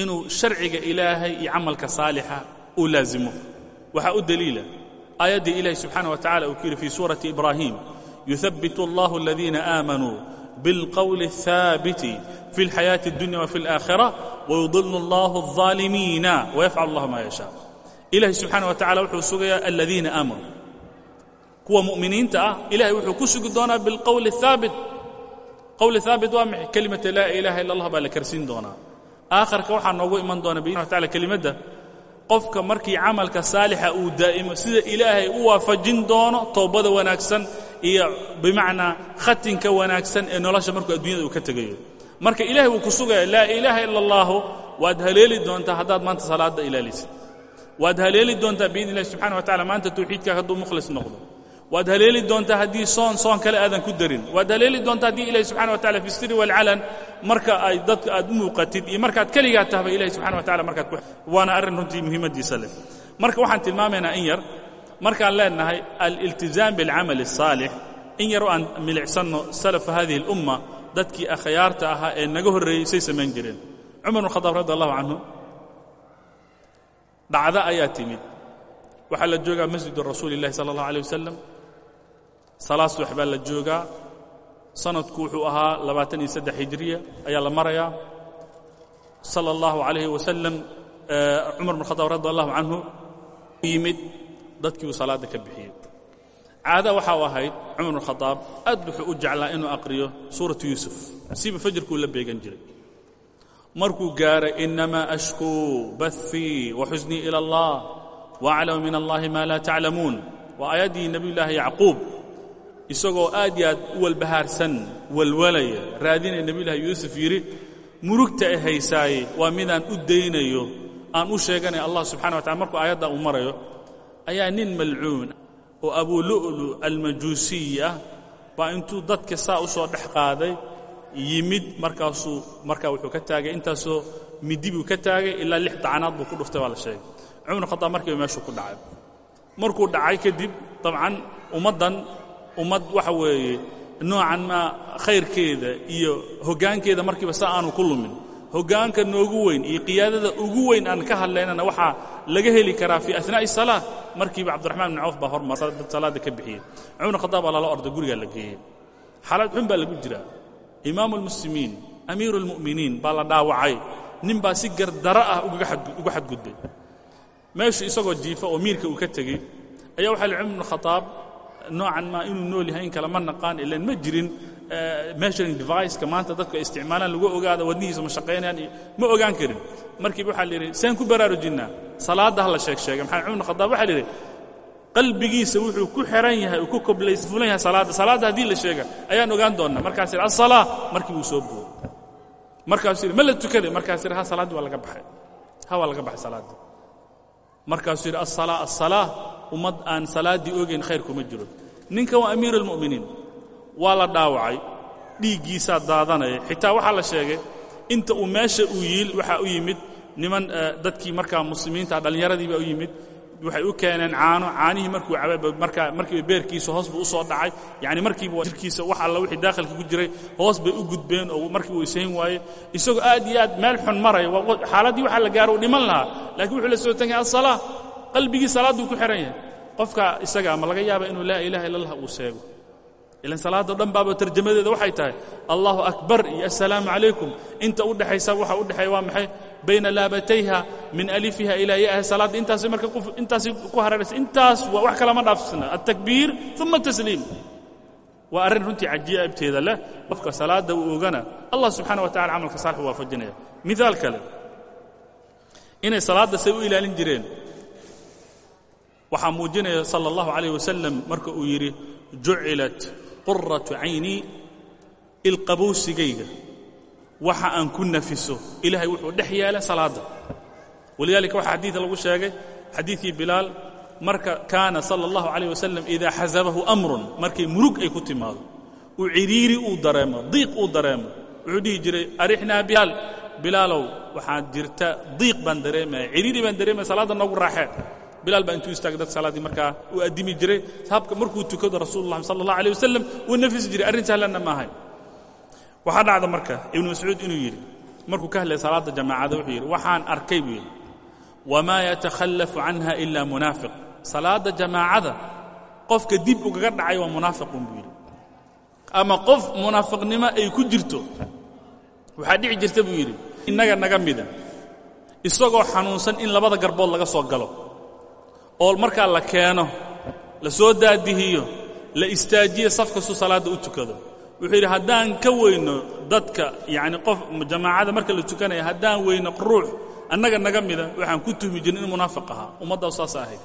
inuu sharciga ilaahay iyo camalka saalixa uu laazimo waxaa u deliila aayaddii ilaahi subxaana wa tacala uu ku yidhi fii suurati ibraahim yuhabbit allahu aladiina aamanuu bilqowli الثaabiti fi اlxayaaةi اddunya wafi اlآakhira wayudilnu allahu الظaalimiina wayafcal allah maa yashaa ilahi subxaana wa tacala wuxuu sugayaa aladiina aamanuu kuwa mu'miniinta ah ilahay wuxuu ku sugi doonaa bilqowli الثaabit qowli haabit waa maxay kelimata laa ilaaha illa allah baa la karsiin doonaa aakharka waxaa noogu iman doona biidni wa tacala kelimadda qofka markii camalka saalixa uu daa'imo sida ilaahay u waafajin doono towbada wanaagsan iyo bimacnaa khatinka wanaagsan ee nolosha markuu addunyada uu ka tegayo. Marka ilahay wuu ku sugaya laa ilaaha ila allaahu waad haleeli doontaa haddaad maanta salaadda ilaalisid waad haleeli doontaa biidni illahi subxana wa tacala maanta tawxiidkaa hadduu mukhlis noqdo waad haleeli doontaa haddii soon soon kale aadan ku darin waad haleeli doontaa haddii ilahi subxana wa tacala fi siri walcalan marka ay dadka aad u muuqatid iyo markaad keligaa tahba ilahi subxana wa tacala markaad ku waana arrin runtii muhiimaddiisa leh marka waxaan tilmaamaynaa in yar markaan leenahay aliltizaam biاlcamal الsaalix in yaroo aan milicsanno salafa hadihi اlumma dadkii akhyaarta ahaa ee naga horreeyey say samayn jireen cumar bn khadaab radi allahu canhu dhacdo ayaa timid waxaa la joogaa masjidu rasuuli اllahi salى اllah alيه wasalam salaad subax baa la joogaa. Sanadku wuxuu ahaa labaatan iyo saddex hijriya ayaa la marayaa sala allahu calayhi wasalam cumar bn khadaab radi allahu canhu u yimid dadkii uu salaadda ka bixiyey. Caada waxaa u ahayd cumar khadaab aad wuxuu u jeclaa inuu aqriyo suuratu yuusuf. Siba fajarkuu la beegan jiray. Markuu gaaray inamaa ashkuu bahii wa xusnii ila allah waaclamu min allahi maa laa taclamuun. Waa aayaddii nebiyullaahi yacquub isagoo aad iyo aad u walbahaarsan walwalaya raadinaya nebiyullaahi yuusuf yidhi murugta ay haysaaye waa midaan u daynayo aan u sheeganaya allah subxana wa tacala markuu aayaddan uu marayo ayaa nin malcuun oo abulu'lu almajuusiyi ah baa intuu dadka saa u soo dhex qaaday yimid markaasuu markaa wuxuu ka taagay intaasoo midi buu ka taagay ilaa lix dacanaad buu ku dhuftay baa la sheegay. Cumar khadaab markiiba meeshuu ku dhacay. Markuu dhacay kadib dabcan ummaddan ummad waxa weeye noocan maa khayrkeeda iyo hoggaankeeda markiiba sa aanu ku lumin. Hoggaanka noogu weyn iyo qiyaadada ugu weyn aan ka hadlaynana waxaa laga heli karaa fii asnaa'i salaa markiiba cabdiraxmaan bin cawf baa hormar salaadda ka bixiyey. Cumar khadaab baa lala orday gurigaa la geeyey. Xaalad xun baa lagu jiraa. Imaamu almuslimiin amiiru almu'miniin baa la dhaawacay. Nin baa si gardaro ah uga xadgudbay. Meeshu isagoo jiifa oo miirka uu ka tegey ayaa waxaa li cumar bn khadaab noocan maa inuu nool yahay in kale ma naqaan ilan ma jirin measuring deviceka maanta dadku isticmaalaan lagu ogaada wadnihiisa ma shaqaynayaan ma ogaan karin. Markiiba waxaa layidhi saan ku baraarujinnaa salaadda ha sheeg sheegay maxaa cumar khadaab? Waxaa layidhi qalbigiisa wuxuu ku xiran yahay ku koblays fulan yahay salaadda. Salaadda haddii la sheega ayaan ogaan doonnaa. Markaas yidhi asalaa markii buu soo booday markaasuu yidhi ma la tukaday? Markaas yidhi ha salaaddii waa laga baxay. Ha waa laga baxay salaaddii markaasuu yidhi asalaa asalaa ummad aan salaaddii ogayn khayr kuma jiro. Ninkan waa amiiru almu'miniin waa la dhaawacay. Dhiiggiisaa daadanaya xitaa waxaa la sheegay inta uu meesha uu yiil waxaa u yimid niman dadkii markaa muslimiinta dhallinyaradii baa u yimid waxay u keeneen caano. Caanihii markuu markaa markiiba beerkiisa hoos buu u soo dhacay. Yacni markiiba jirkiisa wax alla wixii daakhilka ku jiray hoos bay u gudbeen oo markii uu isayn waaye. Isagoo aad iyo aad meel xun maraya xaaladdii waxaa la gaaro uu dhiman lahaa. Laakiin wuxuu la soo tagay qalbigii salaadduu ku xihan yahay. Qofka isaga ama laga yaaba inuu laa ilaha illa allah uu seego. Ilan salaaddo dhan baaba tarjamadeeda waxay tahay allahu akbar iyo assalaamu calaykum inta u dhexaysa waxa u dhexeeya waa maxay? Bayna laabatayha min alifiha ilaa ya'ha salaadda intaasi marka intaasi ku hareeraysa intaas waa wax kalama dhaafsana. Altakbiir uma tasliim waa arrin runtii cajiibteeda leh. Qofka salaadda uu ogana allah subxaana wa tacala camalka saalix u waafajinaya. Miaal kale inay salaadda say u ilaalin jireen waxaa muujinaya sala allahu calayh wasalam marka uu yidhi jucilat quratu caynii ilqabowsigayga waxa aan ku nafiso ilaahay wuxuu dhex yeelay salaadda. Walidaalika waxaa xadiida lagu sheegay xadiidkii bilaal marka kaana sala allahu calayh wasalam idaa xasabahu amrun markay murug ay ku timaado uu cidhiiri uu dareemo diiq uu dareemo wuxuu dhihi jiray arixnaa bilaal bilaalow waxaad jirta diiq baan dareemaya cidhiiri baan dareemaya salaadda noogu raaxee bilaal baa intuu istaagay dadka salaaddii markaa uu addimi jiray. Habka markuu tukado rasuulullahi sala allah alيh wasalam wuu nafisi jiray. Arrin sahlanna ma ahayn waxaa dhacda marka ibnu mascuud inuu yidhi markuu ka hadlaya salaadda jamaacada wuxuu yidhi waxaan arkay buu yidhi wamaa yatakhallafu canha ilaa munaafiq. Salaadda jamaacada qofka dib ugaga dhacay waa munaafiqun buu yidhi. Ama qof munaafiqnimo ay ku jirto waxaa dhici jirta buu yidhi innaga naga mida isagoo xanuunsan in labada garbood laga soo galo oo markaa la keeno la soo daadihiyo la istaajiyo saf kastuu salaadda u tukado. Wuxuu yidhi haddaan ka weyno dadka yacni qof jamaacada marka la tukanaya haddaan weyno ruux annaga naga mida waxaan ku tuhmi jirin in munaafiq ahaa. Ummaddaas saasa ahayd.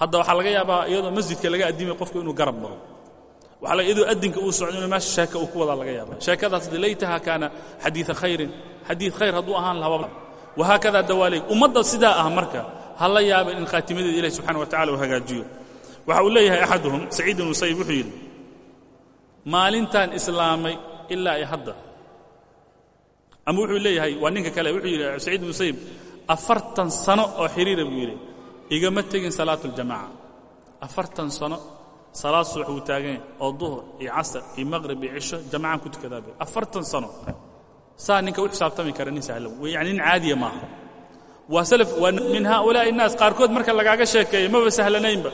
Hadda waxaa laga yaabaa iyadoo masjidka laga addimay qofku inuu garab maro. Iyadoo addinka uu socdo inuu meesha sheeka uu ku wadaa laga yaaba sheekadaas laytaha kaana xadiida khayrin xadiid khayr hadduu ahaan lahaba wahaakadaa dawaaley ummadda sidaa ah marka ha la yaaba in khaatimadeeda ilahi subxana wa tacala uu hagaajiyo. Waxa uu leeyahay axaduhum saciid ibnu musayib wuxuu yidhi maalintaan islaamay ilaa iyo hadda. Ama wuxuu leeyahay waa ninka kale wuxuu yidhi saciid ibnu musayib afartan sano oo xiriira buu yidhi igama tegin salaatu اljamaca afartan sano salaad subax wuu taagan yahay oo duhur iyo casar iyo maqrib iyo cisho jamacaan ku tukadaa bu afartan sano saa ninka u xisaabtami kara nin sahlan. Yani nin caadiya maaha waa salaf waa min haa'ulaa'i innaas qaarkood marka lagaaga sheekeeyo maba sahlanaynba.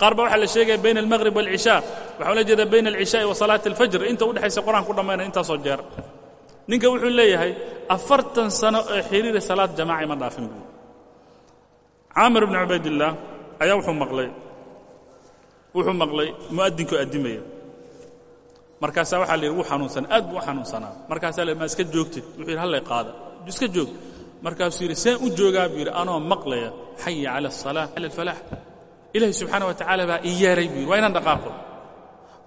Qaar baa waxaa la sheegaya bayna almaqhrib walcishaa waxaa ula jeedaa bayna alcishaa'i wa salaati alfajr. Inta u dhexaysa qur'aan ku dhammaynaya intaasoo jeer. Ninka wuxuu leeyahay afartan sano ee xiriiri salaad jamaaca ima dhaafin buui caamir ibnu cubaydillaah ayaa wuxuu maqlay. Wuxuu maqlay mu'adinku addimaya. Markaasaa waxaa la yidhi wuu xanuunsan aad buu u xanuunsanaa. Markaasaa la yidhi iska joogtid? Wuxuu yidhi hallay qaada. Iska joog markaasuu yidhi saan u joogaa buu yidhi anoo maqlaya xaya cala asalaa cala alfalaax ilaahay subxaana wa tacaala baa ii yeeray buu inaan dhaqaaqo.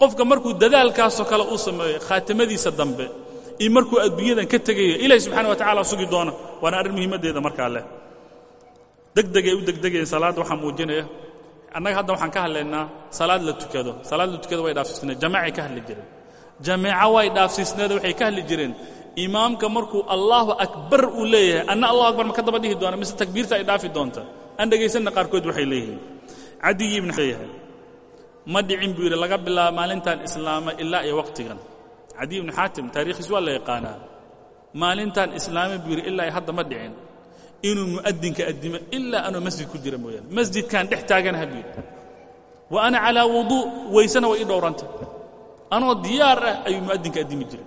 Qofka markuu dadaalkaasoo kale uu sameeyo khaatamadiisa dambe iyo markuu adduunyadan ka tegayo ilaahay subxana wa tacala sugi doona waana arrin muhiimaddeeda markaa leh. Degdegay u degdegayeen salaadda waxaa muujinaya annaga hadda waxaan ka hadlaynaa salaad la tukado. Salaad la tukado way dhaafsiisneen jamacay ka hadli jireen. Jameeco way dhaafsiisneedo waxay ka hadli jireen imaamka markuu allahu akbar uu leeyahay anna allahu akbar ma ka daba dhihi doona mise takbiirta ay dhaafi doonta. Aan dhegaysanna qaarkood waxay leeyihiin. Cadigii ibnu leeyahay ma dhicin buu yidhi laga bilaabo maalintan islaamay ilaa iyo waqtigan. Cadiy ibnu xaatim taariikhiis waa la yaqaanaa. Maalintan islaamay buu yidhi ilaa iyo hadda ma dhicin. Inuu mu'adinka addimo ilaa anoo masjid ku jira mooyaane. Masjidkaan dhex taaganaha buu yidhi. Wa ana calaa wuduu weysana way ii dhowrantay anoo diyaar ah ayuu mu'adinka addimi jiray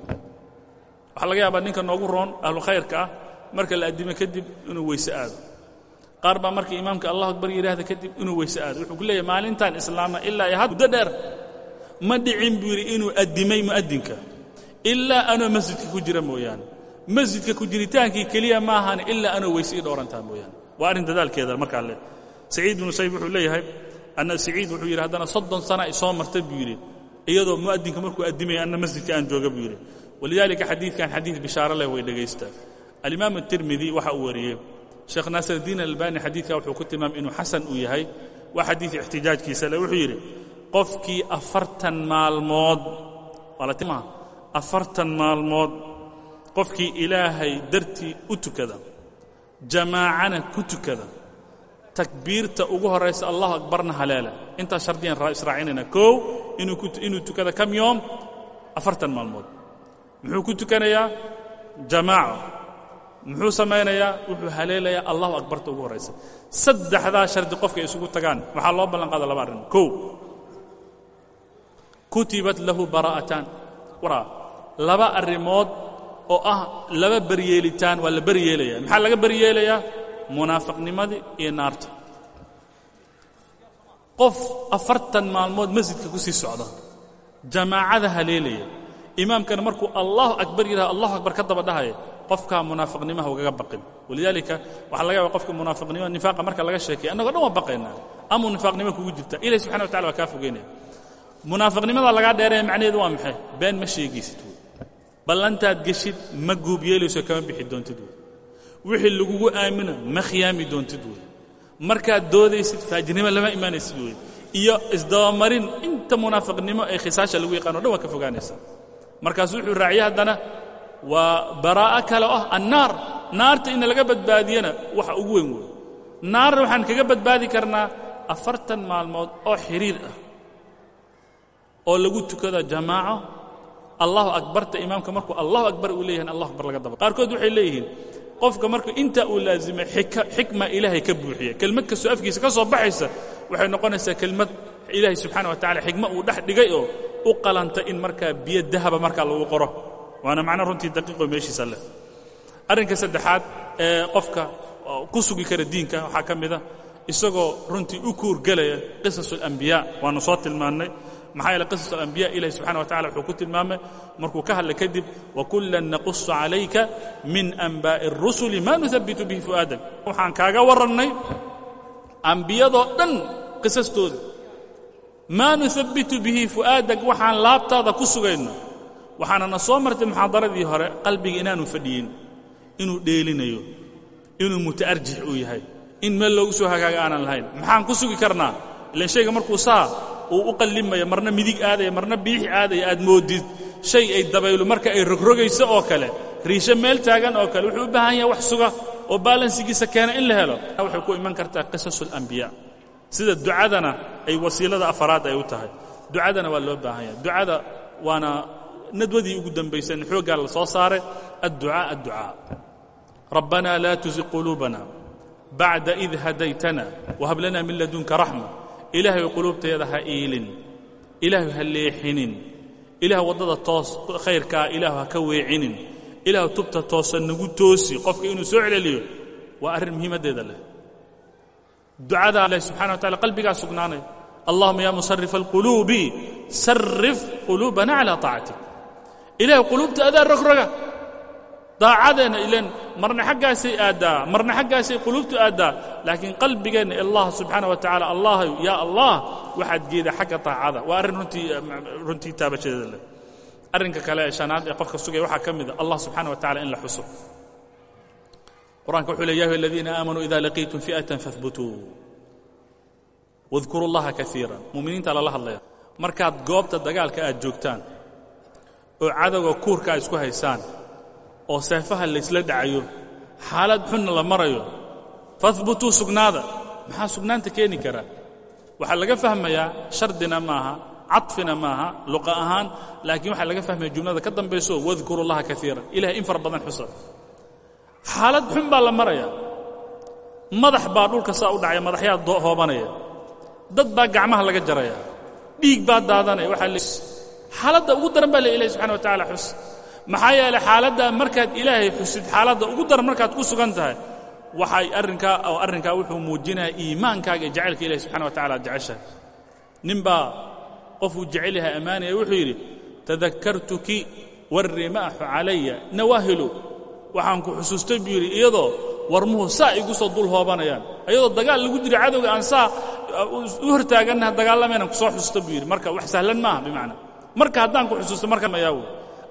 waxaa laga yaabaa ninka noogu roon ahlu khayrka ah marka la addimo kadib inuu weyse aado. Qaar baa marka imaamka allahu akbar yidhaahda kadib inuu weyse aado. Wuxuu ku leeyahay maalintan islaamna ilaa iyo had muddo dheer. Ma dhicin buu yidhi inuu addimay mu'adinka ilaa anoo masjidka ku jira mooyaane. Masjidka ku jiritaankii keliya ma ilaa anoo weyse ii dhowrantaa mooyaane. Waa arrin dadaalkeeda markaa leh saciid binu sayb wuxuu leeyahay anna saciid wuxuu yidhi haddana soddon sana ay soo martay buu yidhi. Iyadoo mu'adinka markuu addimaya anna masjidka aan jooga buu yidhi walidaalika xadiidkan xadiid bishaaro leh way dhegaystaa alimaam atirmidi waxa uu wariyey sheekh naasirdiin albani xadiidka wuxuu ku tilmaamay inuu xasan uu yahay. Waa xadiid ixtijaajkiisa leh wuxuu yidhi qofkii afartan maalmood waa afartan maalmood qofkii ilaahay dartii u tukada jamaacana ku tukada takbiirta ugu horaysa allahu akbarna haleela intaas shardiyaan israacinayna kow inuu tukada kam yoom? Afartan maalmood muxuu ku tukanayaa? Jamaaco. Muxuu samaynayaa? Wuxuu haleelayaa. Allahu akbarta ugu horaysa saddexdaa shardi qofka ay isugu tagaan. Waxaa loo ballan qaada laba arrin. Kow. Kutibat lahu bara'ataan laba arrimood oo ah laba beryeelitaan waa la beryeelaya maxaa laga beryeelayaa munaafiqnimadii iyo naarta. Qof afartan maalmood masjidka ku sii socda jamaacada haleelaya imaamkana markuu allahu akbar yidhaha allahu akbar ka daba dhahaya qofkaa munaafiqnimaha ugaga baqin. Walidaalika waxaa laga yaaba qofka munaafiqnimada nifaaqa marka laga sheekaya annagoo dhan waa baqaynaa amuu nifaaqnimo kugu jirta. Ilahi subxana wa tacala waa kaa fogeynaya. Munaafiqnimada lagaa dheeraya macnaheedu waa maxay? Been ma sheegaysid ballantaad geshid ma guub yeelayso kama bixi doontid wey wixii lagugu aamino ma khiyaami doontid wey markaad doodaysid faajirnimo lama imaanaysid wey iyo isdabamarin inta munaafiqnimo ee khisaasha lagu yaqaano o dhan waa ka fogaanaysaa markaasuu wuxuu raaciyey haddana waa baraa'o kale oh annaar naarta ina laga badbaadiyana waxa ugu weyn wey naarna waxaan kaga badbaadi karnaa afartan maalmood oo xidhiir ah oo lagu tukada jamaaco. Allahu akbarta imaamka markuu allahu akbar uu leeyahan allahu akbar laga daba. Qaarkood waxay leeyihiin qofka markuu intaa uu laazimay xikma ilaahay ka buuxiya kelmad kastoo afkiisa ka soo baxaysa waxay noqonaysaa kelmad ilaahay subxana wa tacala xikma uu dhex dhigay oo u qalanta in markaa biyo dahaba markaa lagu qoro. Waana macno runtii daqiiqo meeshiisa leh. Arrinka saddexaad ee qofka ku sugi kara diinka waxaa ka mid a isagoo runtii u kuurgelaya qisas alambiyaa waanu soo tilmaannay. Maxaa yeele qisas alambiya ilahi subxana wa tacala wuxuu ku tilmaamay markuu ka hadlay kadib wakullan naqusu calayka min anbaa'i الrusuli ma nuhabitu bihi fu'aadak waxaan kaaga warrannay ambiyadoo dhan qisastooda maa nuhabbitu bihi fu'aadak waxaan laabtaada ku sugayno. Waxaanana soo martay muxaadaradii hore qalbiga inaanu fadhiyin inuu dheelinayo inuu muta'arjix uu yahay. In meel loogu soo hagaaga aanan lahayn. Maxaan ku sugi karnaa? Ilan shayga markuu saa uu u qallimaya marna midig aadaya marna biixi aadaya aad moodid. Shay ay dabaylu marka ay rogrogayso oo kale riisho meel taagan oo kale wuxuu u baahan yahay wax suga oo baalansigiisa keena in la helo. Waxay ku iman kartaa qisasu alambiyaa sida ducadana ay wasiilada afaraad ay u tahay. Ducadana waa loo baahan yahay. Ducada waana nadwadii ugu dambaysan xooggaa la soo saaray? Adducaa adducaa. Rabbanaa laa tusiq quluubana bacda id hadaytana wahab lana min ladunka raxma ilaahay quluubteeda ha iilin. Ilaahu ha leexinin. Ilaah waddada toos khayrkaa ilaahu ha ka weecinin. Ilaahu tubta toosa nagu toosi. Qofka inuu soo celeliyo waa arrin muhiimaddeeda leh ducada ilahi subxana wa tacala qalbigaa sugnaanay. Allahuma ya musarifa alquluubi sarif quluubana calaa طaacatik ilahay quluubta adaa rogroga. Daacadeenna ilan marna xaggaasay aaddaa marna xaggaasay quluubtu aaddaa laakiin qalbigeenna allah subxaana wa tacala allahayu yaa allah waxaad geeda xagga taacada. Waa arrin runtii runtii taabashadeeda leh. Arrinka kale ee shanaad ee qofka sugaya waxaa ka mida allah subxaana wa tacala in la xuso qur'anka wuxuu ley ya ayuha aladiina aamanuu ida laqiitum fi'atan fahbutuu wadkuru llaha kaiira mu'miniinta lala hadlaya. Markaad goobta dagaalka aad joogtaan oo cadowga kuurka aad isku haysaan oo seefaha laysla dhacayo xaalad xunna la marayo fahbutuu sugnaada. Maxaa sugnaanta keeni kara? Waxaa laga fahmayaa shardina maaha caطfina maaha luqa ahaan laakiin waxaa laga fahmaya jumlada ka dambayso wadkuru llaha kaiira ilahay in fara badan xusa xaalad xun baa la maraya madax baa dhulka saa u dhacaya madaxyaa hoobanaya. Dad baa gacmaha laga jaraya dhiig baa daadanaya waxaa xaaladda ugu daran baa le ilahi subxana wa tacala xus. Maxaa yeelay xaaladda markaad ilaahay xusid xaaladda ugu daran markaad ku sugan tahay waxay arrinkaa oo arrinkaa wuxuu muujinaya iimaankaaga iyo jacaylka ilahi subxana wa tacala ad jeceshahay. Nin baa qofuu jecel yahay ammaanaya wuxuu yidhi tadakartuki warrimaaxu calaya nawaahilu waxaan ku xusuustay buu yidhi iyadoo warmuhu saa igu soo dul hoobanayaan iyadoo dagaal lagu jira cadowga aan saa u hortaagannaha dagaalamaynan ku soo xusuusta buu yidhi. Marka wax sahlan maaha bimacnaa. Marka haddaan ku xusuusto marka mayaa wey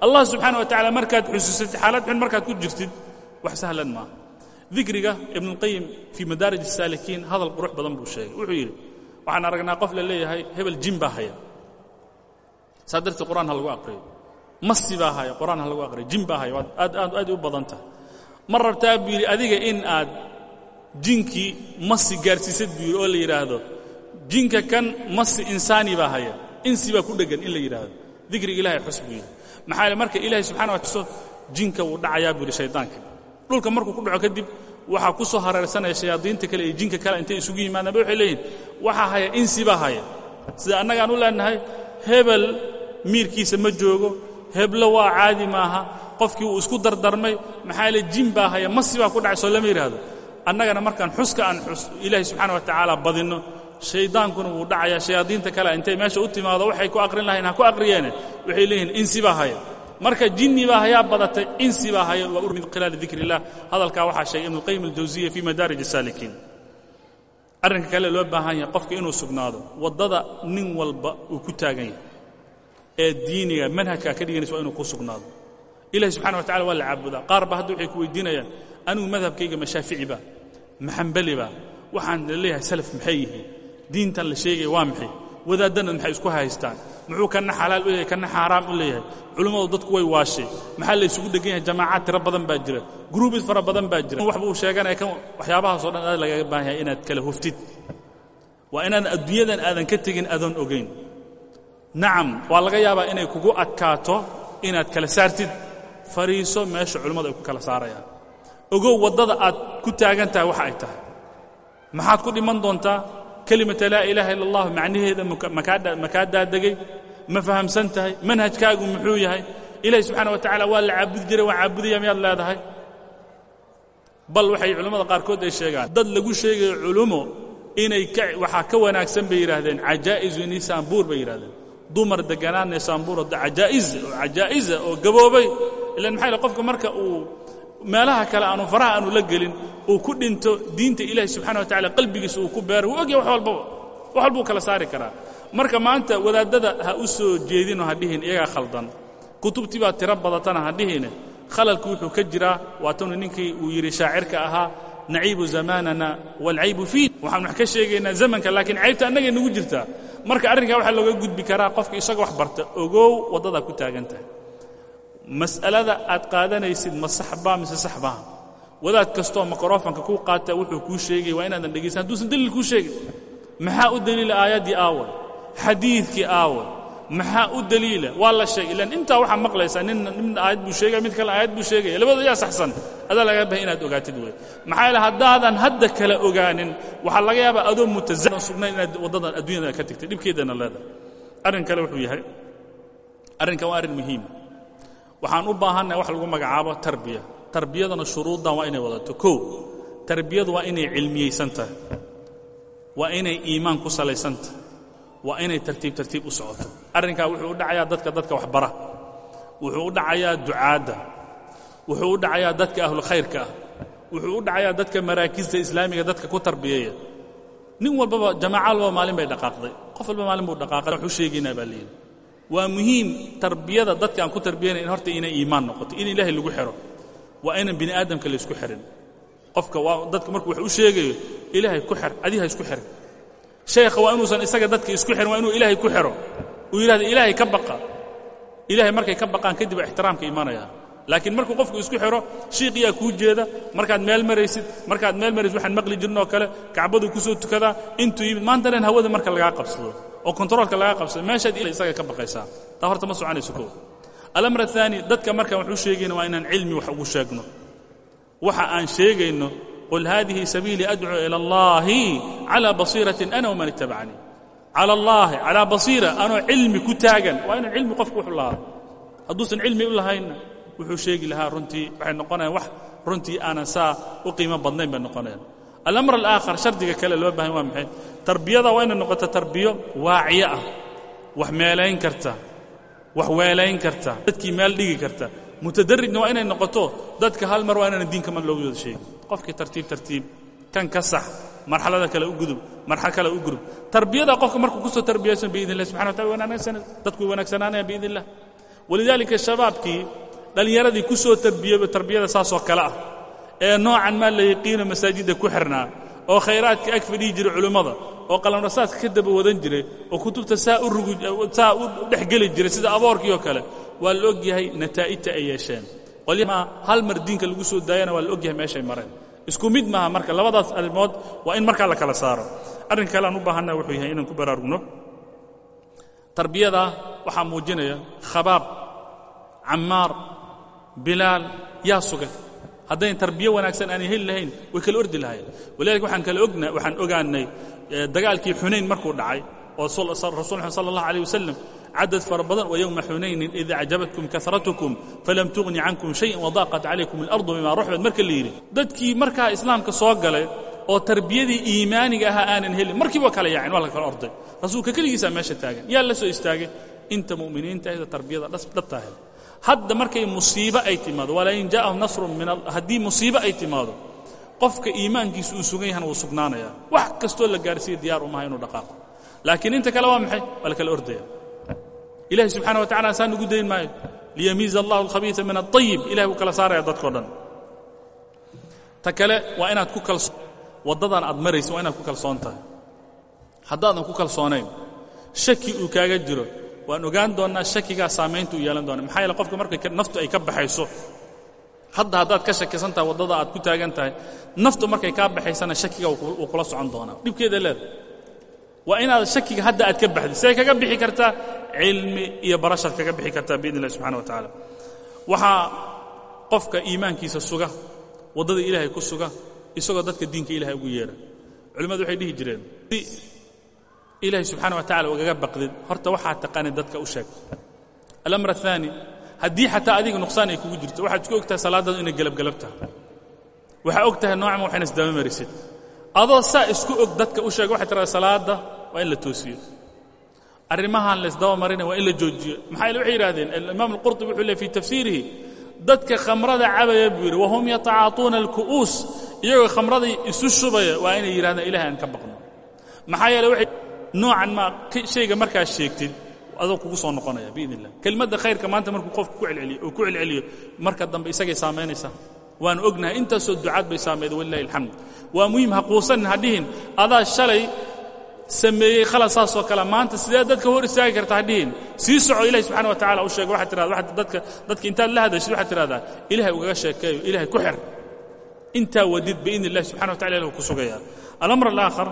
allah subxaana wa tacala markaad xusuusatid xaalad xun markaad ku jirtid wax sahlan maaha. Dikriga ibnuulqayim fii madaarij الsaalikiin hadal qurux badan buu sheegay. Wuxuu yidhi waxaan aragnaa qof la leeyahay hebel jin baa haya. Saa darteed qur'aan ha lagu aqriyo masi baa haya qur'aan ha lagu aqriyo jin baa haya waad aad aad aad u badan tahay ma rabtaa buu yidhi adiga in aad jinkii masi gaarsiisad buu oo la yidhaahdo jinka kan masi insaani baa haya insi baa ku dheggan in la yidhaahdo dikriga ilahay xus buu yidhi. Maxaa yeele marka ilaahay subxana wa tuso jinka wuu dhacayaa buu yidhi shaydaanka. Dhulka markuu ku dhaco kadib waxaa ku soo hareersanaya shayaadiinta kale iyo jinka kale intay isugu yimaadaanba waxay leeyihiin waxaa haya insi baa haya sida annagaan u leenahay hebel miirkiisa ma joogo heblo waa caadi maaha qofkii uu isku dardarmay maxaa yeele jin baa haya masi baa ku dhacay soo lama yidhaahdo annagana markaan xuska aan ilaahay subxaana wa tacaala badinno shaydaankuna wuu dhacayaa shayaadiinta kale intay meesha u timaado waxay ku aqrin lahayn ha ku aqriyeene waxay leeyihiin insi baa haya. Marka jinni baa hayaa badatay insi baa haya waa min khilaali dikr hadalkaa waxaa sheegay ibnuqayim aljawsiya fii madaarij الsaalikiin arrinka kale loo baahan yahay qofka inuu sugnaado waddada nin walba uu ku taagan yahay ee diiniga manhajkaa ka dhiganaysa waa inuu ku sugnaado. Ilahi subxana wa tacala waa la caabudaa. Qaar ba hadda waxay ku weydiinayaan anigu madhabkayga ma shaafici ba ma xambali ba waxaan leeyahay salaf maxay yihiin? Diintan la sheegaya waa maxay? Wadaaddanna maxay isku haystaan? Muxuu kana xalaal u yahay kana xaaraam u leeyahay? Culimmadu dadku way waashay. Maxaa la isugu dhegan yahay? Jamaacaad tiro badan baa jira. Gruubis fara badan baa jira. Waxba uu sheeganaya kan waxyaabahaasoo dhan aad lagaga baahan yahay inaad kala huftid. Waa inaadan adduunyadan aadan ka tegin adoon ogayn nacam waa laga yaabaa inay kugu adkaato inaad kala saartid. Fariiso meesha culimmadu ay ku kala saarayaan. Ogow waddada aad ku taagan tahay waxa ay tahay. Maxaad ku dhiman doontaa kelimata laa ilaaha illa allah macnaheeda makaa daadegay ma fahamsan tahay manhajkaagu muxuu yahay? Ilahi subxaana wa tacala waa la caabudi jiray waa caabudaya miyaad leedahay? Bal waxay culimmada qaarkood ay sheegaan dad lagu sheegayo culummo inay waxaa ka wanaagsan bay yidhaahdeen cajaa'izu nisaanbuur bay yidhahdeen dumar deganaan nisaanbuur ajaa'iz oo cajaa'iza oo gaboobay. Ilan maxaa yidhi qofka marka uu meelaha kale aanu faraha aanu la gelin uu ku dhinto diinta ilaahi subxana wa tacala qalbigiisa uu ku beero wuu ogyahay wax walbaba wax walbuu kala saari karaa. Marka maanta wadaaddada ha u soo jeedinoo ha dhihin iyagaa khaldan. Kutubtii baa tiro badatana ha dhihine khalalku wuxuu ka jiraa waatanu ninkii uu yidhi shaacirka ahaa naciibu zamaanana waalcaybu fiih. Waxaan wax ka sheegaynaa zamanka laakiin caybta annagay nagu jirtaa marka arrinkaa waxaa looga gudbi karaa qofka isaga wax barta. Ogow waddadaa ku taagan tahay. Mas'alada aad qaadanaysid ma saxbaa mise saxbaa wadaad kastoo mikrofanka kuu qaata wuxuu kuu sheegaya waa inaadan dhegaysan. Hadduusan daliil kuu sheegin. Maxaa u daliila aayaddii aaway? Xadiidkii aaway maxaa u daliila? Waa la sheegay. Ilan intaa waxaa maqlaysaa nin aayad buu sheegaya mid kale aayad buu sheegaya labada yaa saxsan. Adaa laga bahay inaad ogaatid wey maxaa yeele haddaadan hadda kala ogaanin waxaa laga yaabaa adoo mutazanan sugnayn inaad waddadan adduunyada ka tagtay. Dhibkeedana leedahay. Arrin kale wuxuu yahay arrinkan waa arrin muhiima waxaan u baahannahay wax lagu magacaabo tarbiya. Tarbiyadana shuruuddan waa inay wadato. Kow tarbiyadu waa inay cilmiyeysan tahay. Waa inay iimaan ku salaysan tahay waa inay tartiib tartiib u socoto. Arrinkaa wuxuu u dhacayaa dadka dadka waxbara. Wuxuu u dhacayaa ducaadda. Wuxuu u dhacayaa dadka ahlukhayrka ah. Wuxuu u dhacayaa dadka maraakista islaamiga dadka ku tarbiyeeya. Nin walbaba jamaaca walbaba maalin bay dhaqaaqday. Qof walba maalin buu dhaqaaqay. Waxu sheegaynaa baa layidhi waa muhiim tarbiyada dadka aan ku tarbiyanay in horta inay iimaan noqoto in ilaahay lagu xidho waa inan bini aadamka laysku xihin qofka waa dadka markuu wax u sheegayo ilaahay ku xir adiha isku xihin sheekha waa inuusan isaga dadka isku xihin waa inuu ilaahay ku xidho uu yidhahdo ilaahay ka baqa. Ilaahay markay ka baqaan kadib ixtiraamka imanaya. Laakiin markuu qofku isku xidho shiiqiyaa kuu jeeda. Markaad meel maraysid markaad meel maraysid waxaan maqli jirin oo kale kacbaduu ku soo tukadaa intuu yimid maanta dhan hawada marka lagaa qabsado oo kontaroolka lagaa qabsado meeshaad isaga ka baqaysaa. Taa horta ma soconayso kow. Alamr aلثaani dadka markaan wax u sheegayno waa inaan cilmi wax ugu sheegno. Waxa aan sheegayno qul haadihi sabiilii adcuu ilى اllahi calى basiiraةi ana waman itabacanii calى اllahi calىa basiira anoo cilmi ku taagan waa inaan cilmi qofku wuxu lahaa hadduusan cilmi u lahaynna wuxuu sheegi lahaa runtii waxay noqonayaan wax runtii aanan saa u qiimo badnayn bay noqonayaan alamr alaakhar shardiga kale loo bahan waa maxay tarbiyada waa inay noqoto tarbiyo waaciyo ah wax meelayn karta wax weelayn karta dadkii meel dhigi karta mutadarrijna waa inay noqoto dadka hal mar waa inaanan diinka mar loogu wada sheegin. Qofkii tartiib tartiib kan ka sax marxalada kale u gudub marxal kale u gudub tarbiyada qofka markuu ku soo tarbiyaysan biidn illah subxana wa tala wanaagsan dadku way wanaagsanaanaya biidn illah walidaalika shabaabkii dhallinyaradii ku soo tarbiyaba tarbiyada saasoo kale ah ee noocan maa la yaqiino masaajidda ku xirnaa oo khayraadka ag fadhihi jiray culimmada oo qalamrasaadka ka daba wadan jiray oo kutubta saa u u dhexgeli jiray sida aboorkii oo kale waa la og yahay nataa'ijta ay yeesheen. Qolyaha hal mar diinka lagu soo daayana waa la og yahay meeshay mareen. Isku mid maaha marka labadaas arrimood waa in markaa la kala saaro. Arrin kale aan u baahannaha wuxuu yahay inaan ku baraarugno. Tarbiyada waxaa muujinaya khabaab cammaar bilaal yaa sugay haddayn tarbiyo wanaagsan aanay heli lahayn way kala ordi lahayen walidalika waxaan kala ogna waxaan ogaanay dagaalkii xunayn markuu dhacay oo rasul sala allah alيh wasalam cadad fara badan wa xunaynin id acjabatkum karatkum falam tugni cankum shayan wadaaqat calaykum اlardu bima ruxbat marka la yidhi dadkii markaa islaamka soo galay oo tarbiyadii iimaaniga ahaa aanan helin markiiba kala yaacin waa la kala orday. Rasuulka keligiisaa meesha taagan. Yaa la soo istaagay inta mu'miniinta ahda tarbiyada dhabtaa hel hadda markay musiibo ay timaado walain jaa'ahum nasrun min haddii musiibo ay timaado qofka iimaankiisa uu sugan yahana wuu sugnaanaya wax kastoo la gaarsiiya diyaar umaha inuu dhaqaaqo. Laakiin inta kale waa maxay? Waa la kala ordaya. Ilahi subxana wa tacala saa nugu dayn maayo. Liyamiiza allahu alkhabiisa min aلطayib ilahay wuu kala saaraya dadkao dhan. Ta kale waa inaad ku kalso waddadan aad maraysa waa inaad ku kalsoon haddaadan ku kalsoonayn shaki uu kaaga jiro waan ogaan doonnaa shakigaa saamaynta uu yeelan doona maxaa yeele qofka markay naftu ay ka baxayso hadda haddaad ka shakisan tahay waddada aad ku taagan tahay naftu markay kaa baxaysana shakiga wuu kula socon doonaa. Dhibkeeda leeda waa inaad shakiga hadda aad ka baxdid siday kaga bixi kartaa cilmi iyo barashaad kaga bixi kartaa biidn illahi subxana wa tacaala. Waxaa qofka iimaankiisa suga waddada ilaahay ku suga isagoo dadka diinka ilahay ugu yeera. Culimmadu waxay dhihi jireen ilaahay subxana wa tacala ugaga baqdid horta waxaad taqaanid dadka u sheeg alamr aلثaani haddii xataa adiga nuqsaan ay kugu jirto waxaad isku og tahay salaaddaadu inay gelabgelab tahay waxaa og tahay noocma waxayna isdaba marisid adoo saa isku og dadka u sheega waxay tiraa salaadda waa in la toosiyo arrimahaan laysdaba marina waa in la joojiyo maxaa yeele waxay yidhahdeen alimaam alqurطubi wuxuu ley fi tafsiirihi dadka khamrada cabaya buu yidhi wahum yatacaatuuna alku'uus iyagoo khamradii isu shubaya waa inay yidhahdaan ilahay aan ka baqno maxaa yeele waxay noocan maa shayga markaad sheegtid adoo kugu soo noqonaya biidn illah kelimadda khayrka maanta markuu qofku ku celceliyo oo ku celceliyo marka dambe isagay saamaynaysaa waanu ognahay intaasoo ducaad bay saamayda walilahi alxamd. Waa muhiim ha quusanin ha dhihin. Adaa shalay sameeyey khalad saasoo kale maanta sidee dadka hor istaagi karta ha dhihin. Sii soco ilahi subxana wa tacala u sheega waxaad tirahda dadka dadka intaad la hadashid waxaad tidhahdaa ilahay ugaga sheekeeyo ilahay ku xir. Intaa wadid biidn subxana wa tacala ilah ku sugaya alamr alaakhar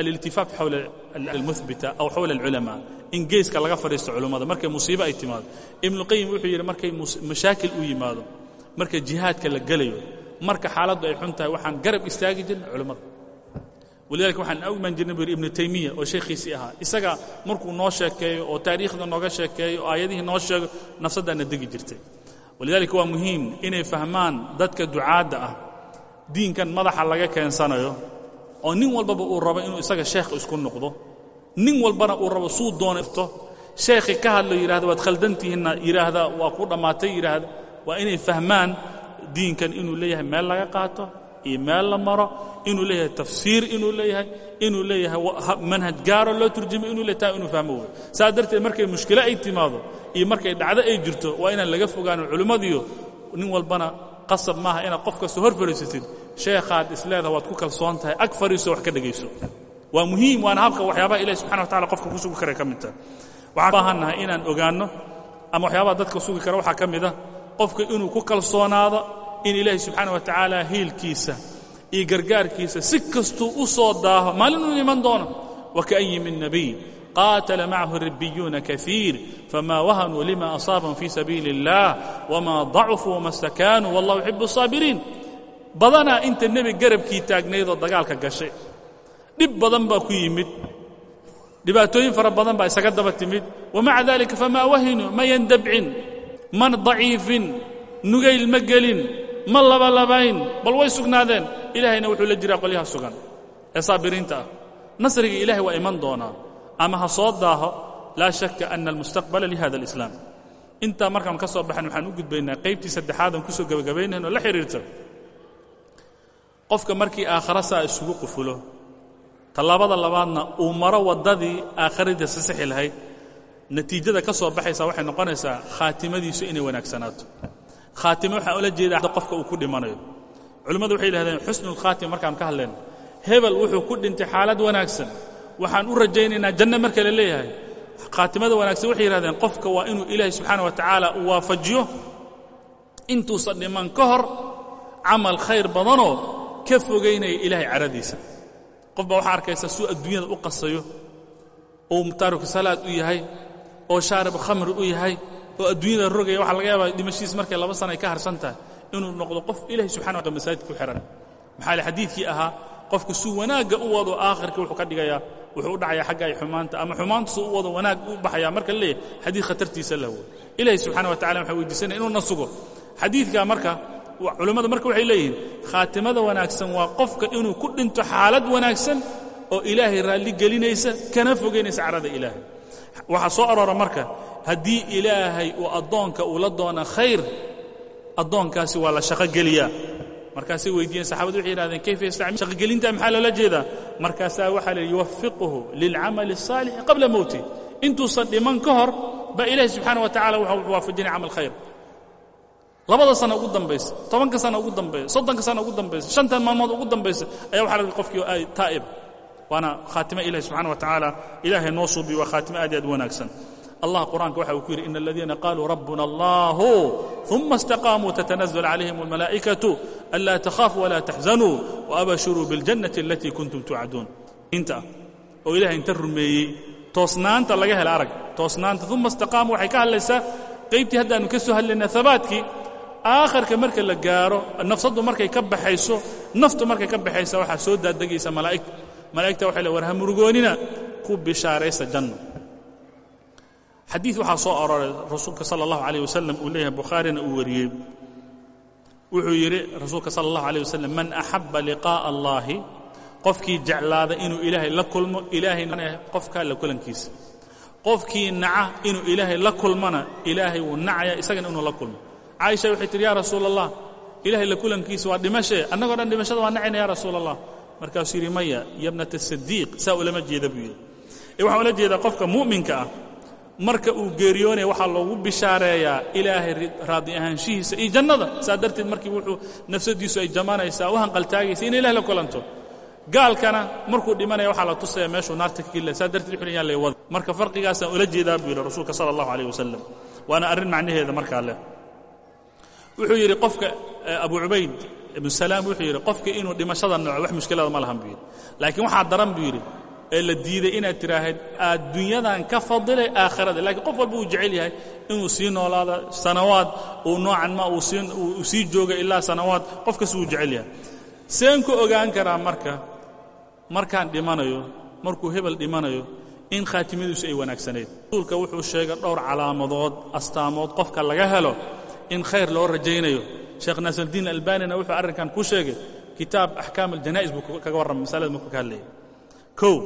aliltifaaf xawla almuhbita aw xawla alculamaa in geeska laga fadhiisto culummada markay musiibo ay timaado. Ibnuqayim wuxuu yidhi markay mashaakil u yimaado marka jihaadka la gelayo marka xaaladdu ay xun tahay waxaan garab istaagi jirna culummada walidalika waxaan u imaan jirnay bu yidhi ibnu taymiya oo shaykhiisii ahaa. Isaga markuu noo sheekeeyo oo taariikhda nooga sheekeeyo oo aayadihii noo sheego nafsaddaana degi jirtay. Walidaalika waa muhiim inay fahmaan dadka ducaadda ah diinkan madaxa laga keensanayo oo nin walbaba uu rabo inuu isaga sheekh isku noqdo. Nin walbana uu rabo suu doonafto sheekhii ka hadlo yidhahda waad khaldantihiinna yidhaahda waa ku dhammaatay yidhaahda waa inay fahmaan diinkan inuu leeyahay meel laga qaato iyo meel la maro inuu leeyahay tafsiir inuu leeyahay inuu leeyahay manhaj gaaro loo turjumay inuu leeyahay taa inuu fahmo wey saa darteed markay mushkilo ay timaado iyo markay dhacdo ay jirto waa inaan laga fogaano culimmadiyo nin walbana qasab maaha inaad qof kasta hor fariisatid sheekhaad isleedaha waad ku kalsoon tahay ag fariiso wax ka dhegayso waa muhiim waana habka waxyaabaha ilahi subxana wa tacala qofka ku sugi karay ka mid tahay waxaan baahannahay inaan ogaanno ama waxyaabaha dadka sugi kara waxaa ka mid a qofka inuu ku kalsoonaado in ilaahi subxaana wa tacaala hiilkiisa iyo gargaarkiisa si kastuu u soo daaho maalin uu iman doono waka'yi min nabiy qaatala macahu ribiyuuna kaiir fama wahanuu lima asaabahum fii sabiili اllah wma dacufuu wama stakaanuu wallahu yuxibu الsaabiriin badanaa inta nebi garabkii taagnaydoo dagaalka gashay dhib badan baa ku yimid. Dhibaatooyin fara badan baa isaga daba timid. Wamaca dalika famaa wahinuu ma yandabcin ma daciifin nugayl ma gelin ma labalabayn bal way sugnaadeen. Ilaahayna wuxuu la jiraa qolyaha sugan ee saabiriinta ah. Nasriga ilahay waa iman doonaa ama ha soo daaho laa shaka ana almustaqbala lihada alislaam. Intaa markaan ka soo baxan waxaan u gudbaynaa qaybtii saddexaad aan ku soo gebagabaynayn oo la xidhiirta qofka markii aakhara saa isugu qufulo tallaabada labaadna uu maro waddadii aakharadii sasixi lahayd natiijada ka soo baxaysaa waxay noqonaysaa khaatimadiisu inay wanaagsanaato khaatime waxaan ula jeedaa qofka uu ku dhimanayo. Culimmadu waxay yidhahdeen xusnulkhaatima markaan ka hadlayno hebel wuxuu ku dhintay xaalad wanaagsan. Waxaan u rajaynaynaa janno marka la leeyahay. Khaatimada wanaagsan waxay yidhahdeen qofka waa inuu ilaahay subxaana wa tacaala uu waafajiyo. Intuusan dhiman ka hor camal khayr badanoo ka fogaynaya ilaahay caradiisa. Qof baa waxaa arkaysa suu adduunyada u qasayo oo taariku salaad u yahay oo shaaribu khamri u yahay oo adduunyada rogaya waxaa laga yaabaa dhimashiis markay laba sana ay ka harsan tahay inuu noqdo qof ilahay subxana wa masaajidka ku xihan maxaa xadiidkii ahaa? Qofka suu wanaagga u wado aakhirka wuxuu ka dhigayaa wuxuu u dhacayaa xagga ay xumaanta ama xumaanta suu u wado wanaag u baxayaa marka la xadiid khatartiisa la woy ilaahay subxana wa tacala waxaan weydiisanaya inuuna sugo. Xadiidkaa marka culammadu marka waxay leeyihiin khaatimada wanaagsan waa qofka inuu ku dhinto xaalad wanaagsan oo ilaahay raalli gelinaysa kana fogaynaysa carada ilaahay waxaa soo aroora marka haddii ilaahay uu addoonka uu la doona khayr addoonkaasi waa la shaqo geliyaa markaasay weydiiyeen saxabadu waxay yidhahdeen kayfa yastacmil shaqogelinta maxaa loola jeedaa markaasaa waxaa la yidhi yuwafiquhu lilcamali الصaalixi qabla mowtih intuusan dhiman ka hor baa ilaahi subxaana wa tacala wuxuu waafajinaya camal khayr labada sana ugu dambaysa tobanka sana ugu dambaysa soddonka sana ugu dambaysa shantan maalmood ugu dambaysa ayaa waxa la yidhi qofkii taa'ib waana khaatimo ilahi subxaana wa tacaala ilaahay noo suubiyo waa khaatimo aad iyo wanaagsan. Allah qur'aanka waxa uu ku yidhi ina aladiina qaluu rabbuna allahu uma istaqaamuu tatanazl calayhim almalaa'ikatu anlaa takhaafuu walaa taxzanuu waabashiruu biاljannati alatii kuntum tuucaduun. Inta oo ilahay inta rumeeyey toosnaanta laga hela arag toosnaanta uma istaqaamuu waxay ka hadlaysaa qaybtii haddaannu ka soo hadlaynaa habaadkii aakharka marka la gaaro nafsaddu markay ka baxayso naftu markay ka baxaysa waxaa soo daadegaysa malaa'igta malaa'igta waxay le war ha murugoonina ku bishaaraysa janno. Xadiid waxaa soo aroray rasuulka sala allahu calayh wasalam uu leeyahay bukhaarina uu wariyey. Wuxuu yidhi rasuulka sala allahu calayh wasalam man axabba liqaa'a allaahi qofkii jeclaada inuu ilaahay la kulmo ilaahay qofkaa la kulankiisa. Qofkii naca inuu ilaahay la kulmona ilaahay wuu nacaya isagana inuu la kulmo caaisha waxay tihi yaa rasuula allah ilaahay la kulankiisa waa dhimashee annagoo dhan dhimashada waa nacayna yaa rasuula allah markaasuu yidhi maya yabnata sadiiq saa jeeda buu ee waxaa ula jeedaa qofka mu'minka ah marka uu geeriyoonaya waxaa loogu bishaareeyaa ilaahay raadi ahaanshihiisa iyo jannada. Saa markii wuxuu nafsadiisu ay jamanaysaa u hanqaltaagaysa inay ilahay la kulanto. Gaalkana markuu dhimanaya waxaa la tusaya meeshuu naarta ka geli laha saa darteed wuxuu yaan lay wada. Marka ula jeedaa buu rasuulka sala allahu calayh wasalam waana macnaheeda markaa leh wuxuu yidhi qofka abu cubayd ibnu salaam wuxuu yidhi qofka inuu dhimashada noco wax mushkilada ma lahan buu laakiin waxaa daran buu yidhi ee la diiday inaad tidhaahad adduunyadan ka fadilay aakhirada. Laakiin qof walba uu jecel yahay inuu sii noolaado sanawaad uu noocan ma uu sii jooga ilaa sanawaad qof kasta jecel yahay. Seen ku ogaan karaa marka markaan dhimanayo markuu hebel dhimanayo in khaatimadiisu ay wanaagsanayd. Rasuulka wuxuu sheegay dhowr calaamadood astaamood qofka laga helo in khayr loo rajaynayo. Sheekh naasirdiin albanina wuxuu arrinkan ku sheegay kitaab axkaam aljanaa'is buu kaga warramay masalada markuu ka hadlayay. Kow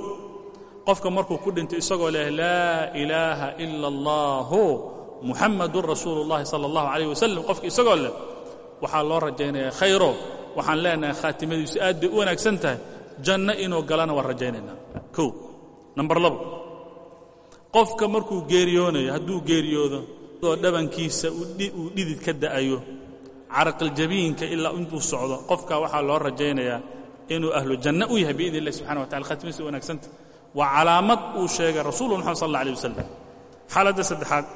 qofka markuu ku dhinto isagoo leh laa ilaaha ila allahu muxammadun rasuulu اllahi sala allahu calayh wasalam qofka isagoo leh waxaa loo rajaynayaa khayro waxaan leenahay khaatimadiisu aad bay u wanaagsan tahay janno inuu galana waan rajaynaynaa. Kow nambar labo qofka markuu geeriyoonayo hadduu geeriyoodo oo dhabankiisa uu dhidid ka da'ayo caraqaljabiinka ilaa intuu socdo qofka waxaa loo rajaynayaa inuu ahlu janno u yahay biidn illahi subxana wa tacala khatimadiisa wanaagsanta waa calaamad uu sheegay rasuulu muxamed sal alla alih wasalam xaaladda saddexaad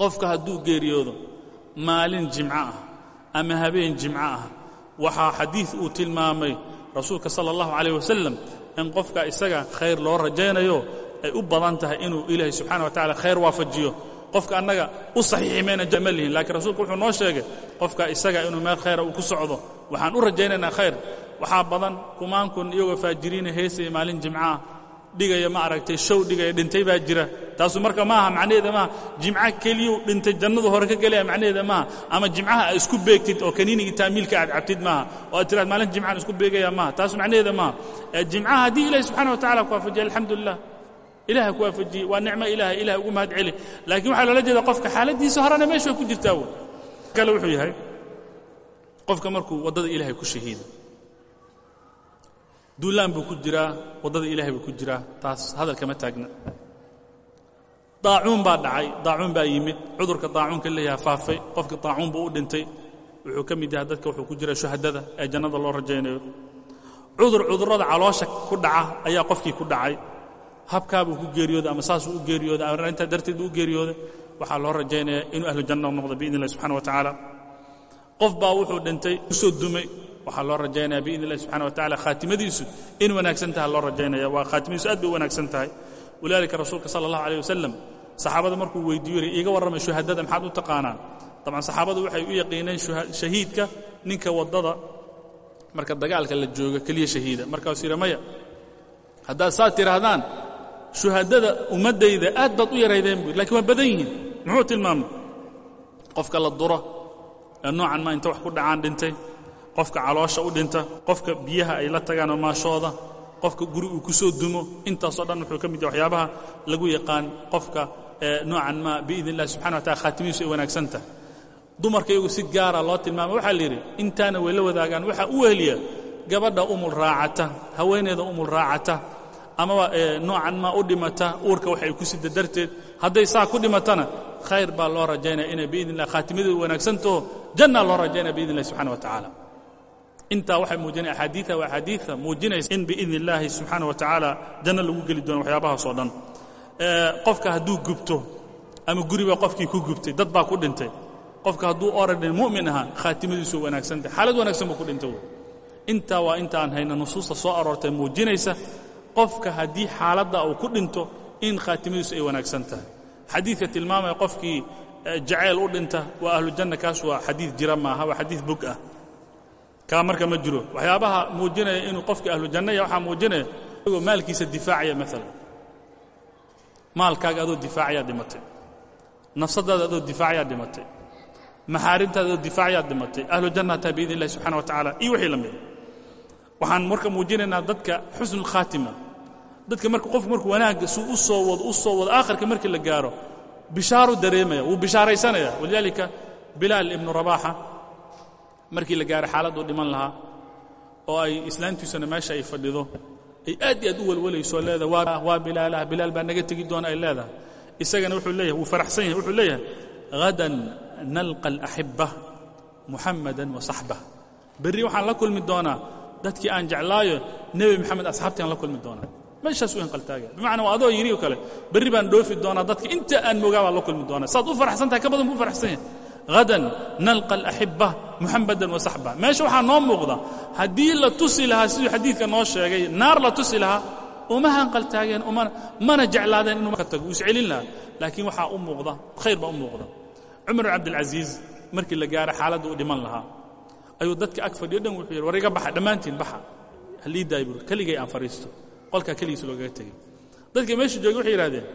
qofka hadduu geeriyoodo maalin jimco ah ama habeen jimco ah waxaa xadiid uu tilmaamay rasuulka sala allahu calayh wasalam in qofka isaga khayr loo rajaynayo ay u badan tahay inuu ilaahay subxana wa tacala khayr waafajiyo qofka annaga u saxiixi mayna ma lihin lakiin rasuulku wuxuu noo sheegay qofka isaga inuu meel khayra uu ku socdo waxaan u rajaynaynaa khayr. Waxaa badan kumaankun iyagoo faajiriina heesaya maalin jimcaah dhigaya ma aragtay show dhigaya dhintay baa jira. Taasu marka maaha macnaheeda maaha jimco keliyuu dhintay jannadu hore ka gelaya macnaheeda maaha. Ama jimcaha aad isku beegtid oo kaniinigii taamiilka aad cabtid maaha oo aad tiraad maalin jimcaan isku beegaya maaha. Taasu macnaheeda maaha. Jimcaha haddii ilahi subxana wa tacala ku waafajiya alxamdulilah ilaha ku waafajiyey waa nicmo ilaah ilaah ugu mahad celi. Laakiin waxaa loola jeeda qofka xaaladiisa horena meesha ku jirtaa w kale wuxuu yahay qofka markuu waddada ilaahay ku shahiida duulaan buu ku jiraa waddada ilaahay buu ku jiraa taas hadal kama taagna. Daacuun baa dhacay daacuun baa yimid cudurka daacuunka leeyaha faafay qofkii daacuun buu u dhintay wuxuu ka mid yahay dadka wuxuu ku jira shuhadada ee jannada loo rajaynayo. Cudur cudurrada caloosha ku dhaca ayaa qofkii ku dhacay habkaabuu ku geeriyooday ama saasuu u geeriyooday ama intaa darteed buu u geeriyooday waxaa loo rajaynayaa inuu ahlu janna noqdo biidn illahi subxana wa tacaala. Qof baa wuxuu dhintay u soo dumay waxaa loo rajaynaya biidn illahi subxana wa tacala khaatimadiisu in wanaagsan taha loo rajaynaya waa khaatimadiisu aad bay u wanaagsan tahay. Walidaalika rasuulka sala allahu alayh wasalam saxaabada markuu weydiiyo yidhi iiga warramay shuhadada maxaad u taqaanaan? Dabcan saxaabadu waxay u yaqiineen shahiidka ninka waddada marka dagaalka la jooga keliya shahiida. Markaasuu yidhi maya haddaad saa tidhaahdaan shuhadada ummaddayda aad baad u yaraydeen buui lakiin waa badan yihiin. Muxuu tilmaamay? Qofka la duro ee noocan ma inta wax ku dhacaan dhintay qofka caloosha u dhinta qofka biyaha ay la tagaan oo maashooda qofka guri uu ku soo dumo intaasoo dhan wuxuu ka mid yahay waxyaabaha lagu yaqaan qofka noocan ma biidn illahi subxana wa tacala khaatimidiisu ay wanaagsan tahay. Dumarka iyagu si gaara loo tilmaamay waxaa la yidhi intaana way la wadaagaan waxaa u weheliya gabadha umul raacata haweeneeda umul raacata amaba noocan maa u dhimata uurka wax ku sida darteed. Hadday saa ku dhimatana khayr baa loo rajaynaya inay biidn khaatimadeedu wanaagsantaho jannaa loo rajaynaya biidn illahi subxana wa tacaala. Intaa waxay muujinaya axaadiia waa axaadiia muujinaysa in biidn subxaana wa tacaala janno lagu geli doono waxyaabahaas oo dhan. Qofka hadduu gubto ama guriba qofkii ku gubtay dad baa ku dhintay. Qofka hadduu oradhin mu'min ahaa khaatimadiisu wanaagsantahay xaalad wanaagsan buu ku dhintay intaa waa intaan hayna nusuusta soo aroortay muujinaysa qofka haddii xaaladda uu ku dhinto in khaatimadiisu ay wanaagsan tahay. Xadiidka tilmaamaya qofkii jacayl u dhinta waa ahlujanna kaas waa xadiid jira maaha waa xadiid bog ah. Kaa marka ma jiro. Waxyaabaha muujinaya inuu qofkii ahlujanna ya waxaa muujinaya isagoo maalkiisa difaacaya maalan maalkaaga adoo difaacayaa dhimatay. Nafsadaada adoo difaacayaa dhimatay. Maxaarimtaada adoo difaacayaa dhimatay. Ahlu janna taa biidn illahi subxana wa tacaala iyo wixii la mida waxaan marka muujinaynaa dadka xusnu اlkhaatima dadka marka qofku markuu wanaagga suu u soo wado u soo wado aakhirka markii la gaaro bishaaru dareemaya wuu bishaaraysanaya. Walidaalika bilaal ibnu rabaaxa markii la gaaro xaaladduu dhiman lahaa oo ay islaantiisuna meesha ay fadhido ay aad iyo aad u welwalayso leedahay waa bilaalah bilaal baa naga tegi doona ay leedahay. Isagana wuxuu leeyahay wuu faraxsan yahay wuxuu leeyahay hadan nalqa alaxibba muxamadan wa saxbah berri waxaan la kulmi doonaa dadkii aan jeclaayo nebi moxamed asxaabtii aan la kulmi doonaa. Meeshaas u inqaltaagaya bimacnaa waa adoo yidhi oo kale berri baan dhoofi doonaa dadka inta aan mogaa baan la kulmi doonaa. Saad u faraxsan tahay ka badan buu faraxsan yahay. Hadan nalqa alaxibba muxamadan wa saxba meesha waxaa noo muuqda haddii la tusi lahaa siduu xadiidka noo sheegay naar la tusi lahaa uma hanqaltaageen mana jeclaadeen inuu ka tago. Wuu iscelin lahaa. Laakiin waxaa u muuqda khayr baa u muuqda. Cumar cabdilcasiis markii la gaaro xaaladda uu dhiman lahaa ayuu dadka ag fadhiyo dhan wuxuu yidhi war iga baxa dhammaantiin baxa. Halii daay bur keligay aan fadhiisto. Qolkaa keligiisa loogaga tegey. Dadka meesha joogay waxay yidhahdeen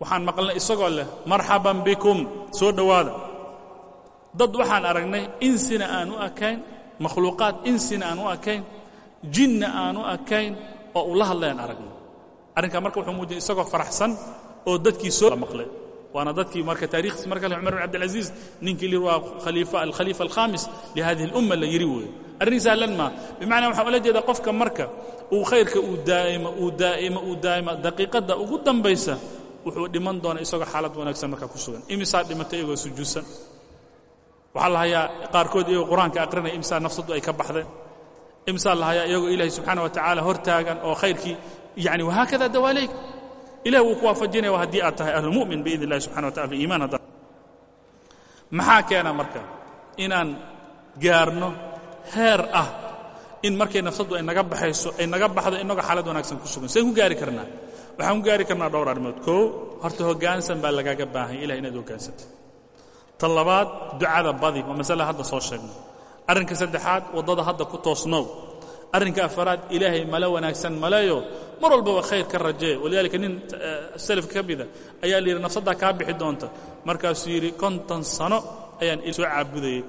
waxaan maqalnay isagoo leh marxaban bikum soo dhowaada. Dad waxaan aragnay insina aan u akayn makhluuqaad insina aan u akayn jinna aan u akayn oo uu la hadlayaan aragnay. Arrinkaa marka wuxuu muujiyay isagoo faraxsan oo dadkii soo maqlay waana dadkii marka taarikhdiis marka le cumar bin cabdilcaziiz ninkii li waa khaliifa alkhaliifa alkhaamis lihadihi اlumma la yidhi weeye arrin sahlan maa bimacnaa waxaan ula jeedaa qofka marka uu khayrka uu daa'imo uu daa'imo uu daa'imo daqiiqadda ugu dambaysa wuxuu dhiman doonaa isagoo xaalad wanaagsan markaa ku sugan imisaa dhimatay iyagoo sujuudsan waxaa la hayaa qaarkood iyagoo qur'aanka aqrinaya imisaa nafsaddu ay ka baxdeen imisaa la hayaa iyagoo ilaahay subxaana wa tacaala hor taagan oo khayrkii yani wahaakada dawaaleyk ilah wuu ku waafajinaya waa haddii aad tahay ahlumu'min biidn illahi subxana wa tacala fi iimaan hadda maxaa keena marka? Inaan gaarno heer ah in markay nafsaddu ay naga baxayso ay naga baxdo inagoo xaalad wanaagsan ku sugan. Seen ku gaari karnaa. Waxaan ku gaari karnaa dhowr arrimood. Koo horta hoggaansan baa lagaaga baahanya ilah inaad hoggaansatay tan labaad ducada badi waa masala hadda soo sheegnay arrinka saddexaad waddada hadda ku toosnow arrinka afaraad ilaahay male wanaagsan maleeyo mar walbaba khayr ka rajee walidaalika nin salafka ka mida ayaa la yidhi nafsaddaa kaa bixi doonta. Markaasuu yidhi konton sano ayaan soo caabudayey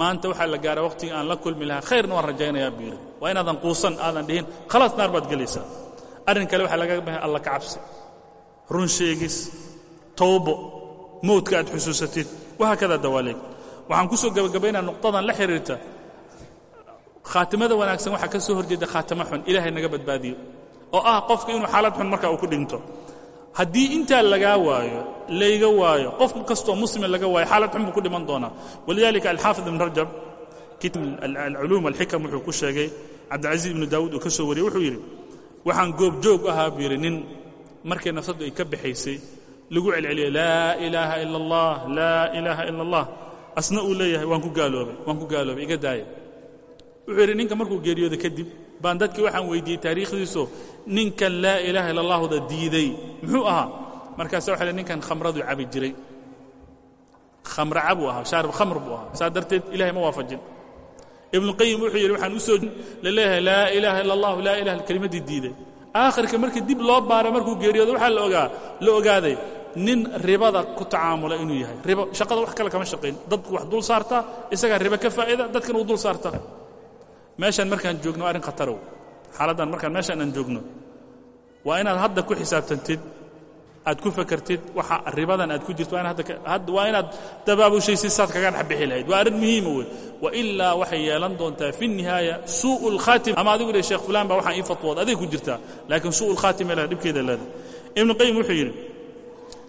maanta waxaa la gaaray wakhtigii aan la kulmi lahaa. Khayrna waan rajaynayaa buu yidhi. Waa inaadan quusan aadan dhihin. Khalaas naar baad gelaysaa. Arrin kale waxaa lagaga bahay alla ka cabsi. Run sheegis towbo mowdka aad xusuusatid. Wahaakada dawaaleeg waxaan ku soo gebagabaynaa nuqdadan la xidhiirta khaatimada wanaagsan waxaa ka soo horjeeda khaatimo xun ilaahay naga badbaadiyo. Oo ah qofka inuu xaalad xun markaa uu ku dhinto. Haddii intaa lagaa waayo layga waayo qof kastoo muslima laga waayo xaalad xun buu ku dhiman doonaa. Walidaalika alxaafid ibn rajab alculuum alxikam wuxuu ku sheegay cabdilcaziiz ibnu daawuud uu ka soo wariyey wuxuu yidhi waxaan goobjoog ahaa buu yidhi nin markay nafsaddu ay ka baxaysay lagu celceliyey laa ilaaha ila allah laa ilaaha ila allah asna uu leeyahay waan ku gaaloobay waan ku gaaloobay iga daaya wuxuu yidhi ninka markuu geeriyooda kadib baan dadkii waxaan weydiiyey taariikhdiiso ninkan laa ilaaha illa allahuda diiday. Muxuu ahaa? Markaasa waxa le ninkan khamraduu cabi jiray. Khamra cabuu ahaa shaarib khamr buu ahaa. Saa darteed ilahay ma waafajin. Ibnuqayim wuxuu yidhi waxaan u soo la leeyahay laa ilaaha illa allahu laa ilaha kelimaddii diiday. Aakhirka markii dib loo baaray markuu geeriyooda waxaa la ogaa la ogaaday nin ribada ku tacaamula inuu yahay. Ribo shaqada wax kale kama shaqayn. Dadku wax dul saartaa isagaa ribo ka faa'ida dadkan uu dul saartaa meeshaan markaan joogno arrin khatarow xaaladdan markaan meeshaan aan joogno waa inaad hadda ku xisaabtantid aad ku fakartid waxa ribadan aad ku jirto waa inaad dabaabushaysid saad kaga dhex bixi lahayd waa arrin muhiima wey wailaa waxay yeelan doontaa fi nihaaya suuءu اlkhaatim ama adigu dhe sheekh fulan ba waxaan ii fatwood aday ku jirtaa laakiin suuءu اlkhaatima leh dhibkeeda leeda ibnu qayim wuxuu yidhi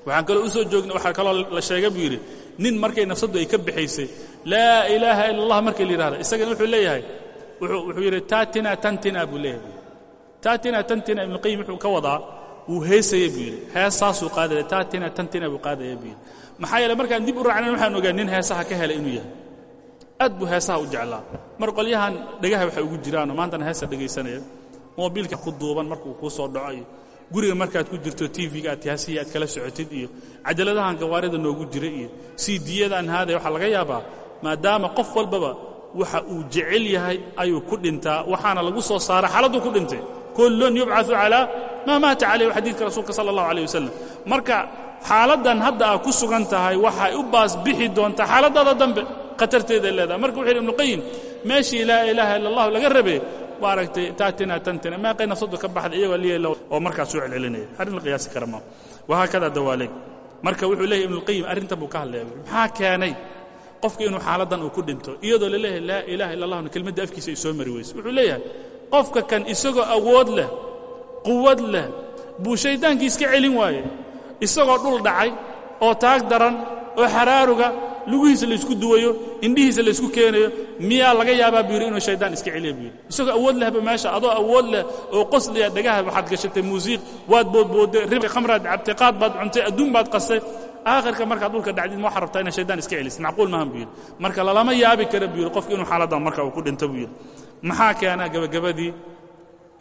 waxaan kaloo u soo joogna waxaa kaloo la sheega buu yidhi nin markay nafsaddu ay ka bixaysay laa ilaaha ila اllah markay la yidhahda isagana wuxuu leeyahay wuxuu yidhi taatina tantina buu leeyahay. Taatina tantina ibnu qayim wuxuu ka wadaa wuu heesaya buu yidhi. Heesaasuu qaadaya taatina tantina buu qaadaya buu yidhi. Maxaa yeele markaan dib u raacnayn waxaan ogaa nin heesaha ka helay inuu yahay. Aad buu heesaha u jeclaa. Mar qolyahan dhegaha waxay ugu jiraanoo maantana heesa dhegaysanaya moobiilka ku duuban markuu kuu soo dhaco iyo guriga markaad ku jirto tv-ga aad yaasiya aad kala socotid iyo cajaladahan gawaarida noogu jira iyo cdyadan haadaya waxaa laga yaabaa maadaama qof walbaba waxa uu jecel yahay ayuu ku dhintaa waxaana lagu soo saara xaaladduu ku dhintay. Kullun yubcau calaa maa maata calayh xadiidka rasuulka sala allahu alayh wasalam marka xaaladdan hadda aad ku sugan tahay waxay u baas bixi doontaa xaaladdaada dambe khatarteeday leedahay. Marka wuxu yidhi ibnuqayim meeshii laa ilaaha ila allahu laga rabee maaragtay taatina tantina meeqay nafsadu ka baxday iyagoo liya oo markaas celcelinaya arrin la qiyaasi kara ma wahaakada dawaaleeg marka wuxuu leeyahy ibnuqayim arrintan buu ka hadlaya. Maxaa keenay qofka inuu xaaladdan uu ku dhinto iyadoo la leeyahay laa ilaha illa allahna kelmadda afkiisa ay soo mari weyse wuxuu leeyahay qofka kan isagoo awood leh quwad leh buu shayddaankii iska celin waaye isagoo dhul dhacay oo taag daran oo xaraaruga lugihiisa laysku duwayo indhihiisa laysku keenayo miyaa laga yaabaa buu yidhi inuu shaydaan iska celiya buu yidhi. Isagoo awood lehba meesha adoo awood leh oo qosliya dhagaha waxaad gashatay muusiiq waad boodboodday ribqi khamraad cabtay qaad baad cuntay adduun baad qastay aakhirka markaad dhulka dhacdid ma waxaa rabtaa inaad shaydaan iska celisid. Macquul maahan buu yidhi. Marka lalama yaabi kara buu yidhi qofka inuu xaaladdan marka uu ku dhinto buu yidhi. Maxaa keena gebagabadii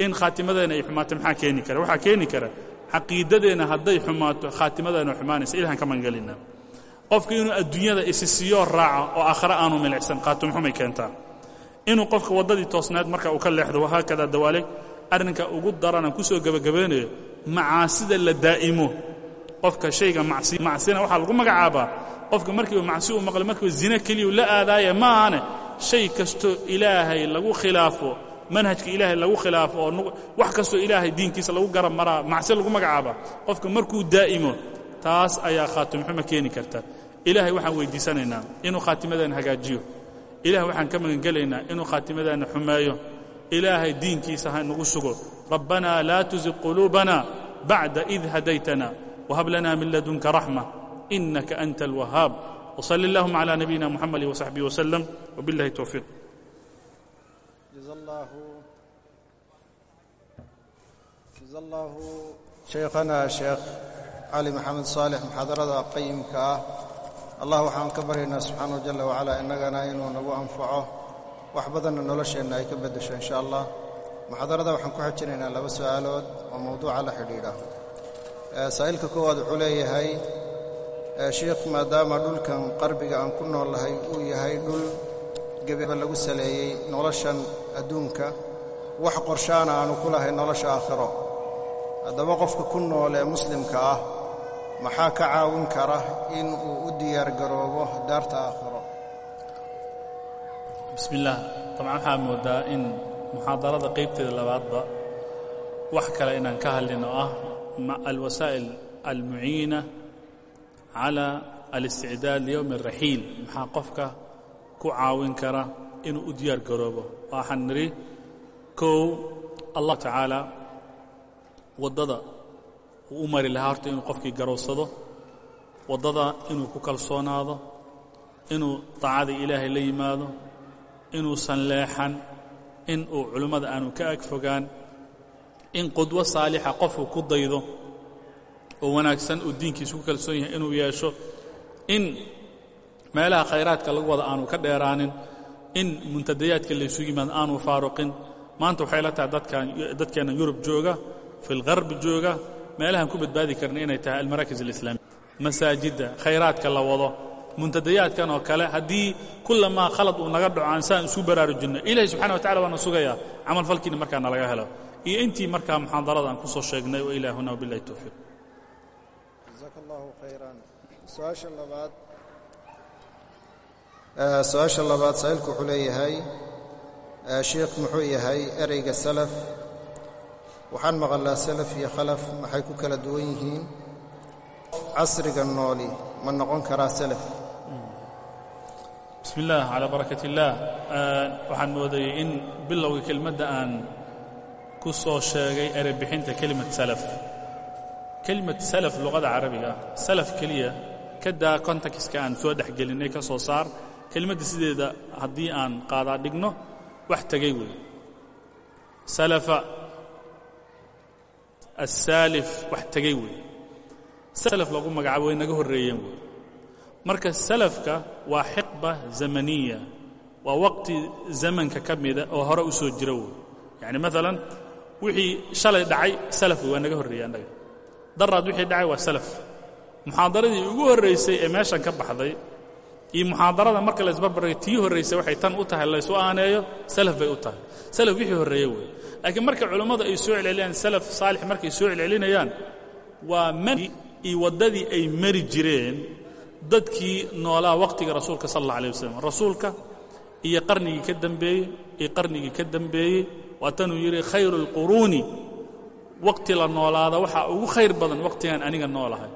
in khaatimadeenna ay xumaato maxaa keeni kara? Waxaa keeni kara caqiidadeenna hadday xumaato khaatimadeenna xumaanaysa. Ilahan ka mangelinaa qofka inuu adduunyada isisiyoo raaco oo aakhare aanu milicsan khaatimxumay keentaa inuu qofka waddadii toosnaad marka uu ka leexdo wahaakada dawaaleg arrinka ugu daranaan ku soo gebagabeynayo macaasida la daa'imo qofka shayga macsina waxaa lagu magacaabaa qofka markiiba macsi uu maqlay markiiba zine keliyu la aadaaya ma ahane shay kastoo ilaahay lagu khilaafo manhajka ilaahay lagu khilaafo oo wax kastoo ilaahay diinkiisa lagu garab maraa macsi lagu magacaabaa qofka markuu daa'imo taas ayaa khaatimxumo keeni karta. Ilaahay waxaan weyddiisanaynaa inuu khaatimadeenna hagaajiyo. Ilahay waxaan ka magangelaynaa inuu khaatimadeenna xumeeyo. Ilaahay diinkiisa ha nagu sugo. Rabbanaa laa tusiq quluubana bacda id hadaytana whab lana min ladunka raxma inaka anta alwahaab wsali allahuma cala nabiyina muxamadi wsaxbihi wslem wbillahi towfiiq jaza allahu shaykhana sheekh cali maxamed saalex muxaadarada qayimka ah allah waxaan ka baryaynaa subxaanahu jala wacala innagana inuu nagu anfaco wax badanna nolosheenna ay ka beddesho in sha allah muxaadarada waxaan ku xejinaynaa laba su'aalood oo mawduuca la xidhiidha saa'ilka koowaad wuxuu leeyahay shiikh maadaama dhulkan qarbiga aan ku noolnahay uu yahay dhul gebeba lagu saleeyey noloshan adduunka wax qorshaana aanu ku lahay nolosha aakhiro. Haddaba qofka ku nool ee muslimka ah maxaa ka caawin kara in uu u diyaargaroobo daarta aakhiro? Bismi illaah dabcan waxaa moodaa in muxaadarada qaybteeda labaadba wax kale inaan ka hadlin oo ah alwasaa'il almuciina cala alisticdaad liyowmi alraxiil maxaa qofka ku caawin kara inuu u diyaar garoobo waxaan nidhi kow allah tacaala waddada uu u mari lahaa horta inuu qofkii garowsado waddada inuu ku kalsoonaado inuu daacada ilaahay la yimaado inuusan leexan in uu culimmada aanu ka ag fogaan in qudwo saalixa qofku ku daydo oo wanaagsan uu diinkiisu ku kalsoon yahay inuu yeesho in meelaha khayraadka lagu wada aanu ka dheeraanin in muntadayaadka laysu yimaado aanu faaruqin. Maanta waxay la tahay dadkeenna yurub jooga fi lgharbi jooga meelahaan ku badbaadi karna inay tahay almaraakis alislaamiya masaajidda khayraadka la wado muntadayaadkan oo kale haddii kullamaa khalad uu naga dhaco aan saan isu baraarujinno. Ilahi subxana wa tacala waana sugayaa camalfalkiina markaa nalaga helo iyo intii markaa muxaadarada aan ku soo sheegnay wa ilaahuna wabillahi towfiiq allahu khayran. Su'aasha labaad su'aasha labaad saa'ilku wuxuu leeyahay sheikh muxuu yahay ereyga salaf. Waxaan maqalnaa salaf iyo khalaf maxay ku kala duwan yihiin? Casriga nooli ma noqon karaa salaf? Bismi illaah calaa barakat illaah waxaan moodayey in bilowga kelmadda aan ku soo sheegay erebixinta kelimad salaf. Kelimad salaf luqada carabiga ah. Salaf keliya ka daa kontakska aan soo dhex ka soo saar kelimadda sideeda haddii aan qaadaa dhigno wax tegay weeye salafa asaalif wax tegay weeye salaf lagu magacaabo way naga horreeyeen weeye marka salafka waa xiqba zamaniya. Waa waqti zamanka ka mida oo hore u soo jira wey yacni maalan wixii shalay dhacay salaf waa naga horreeyey annaga. Daraad wixii dhacay waa salaf. Muxaadaradii ugu horraysay ee meeshan ka baxday iyo muxaadarada marka laysbarbaray tii horraysay waxay tan u tahay laysu aaneeyo salaf bay u tahay. Salaf wixii horreeye wey. Laakiin marka culammadu ay soo celcelinayaan salaf saalix markay soo celcelinayaan waa mani iyo waddadii ay mari jireen dadkii noolaa wakhtiga rasuulka sal alla alay wasalam rasuulka iyo qarnigii ka dembeeyey iyo qarnigii ka dembeeyey waa tanuu yidhi khayru اlquruuni waqti la noolaada waxaa ugu khayr badan waqtigaan aniga noolahay.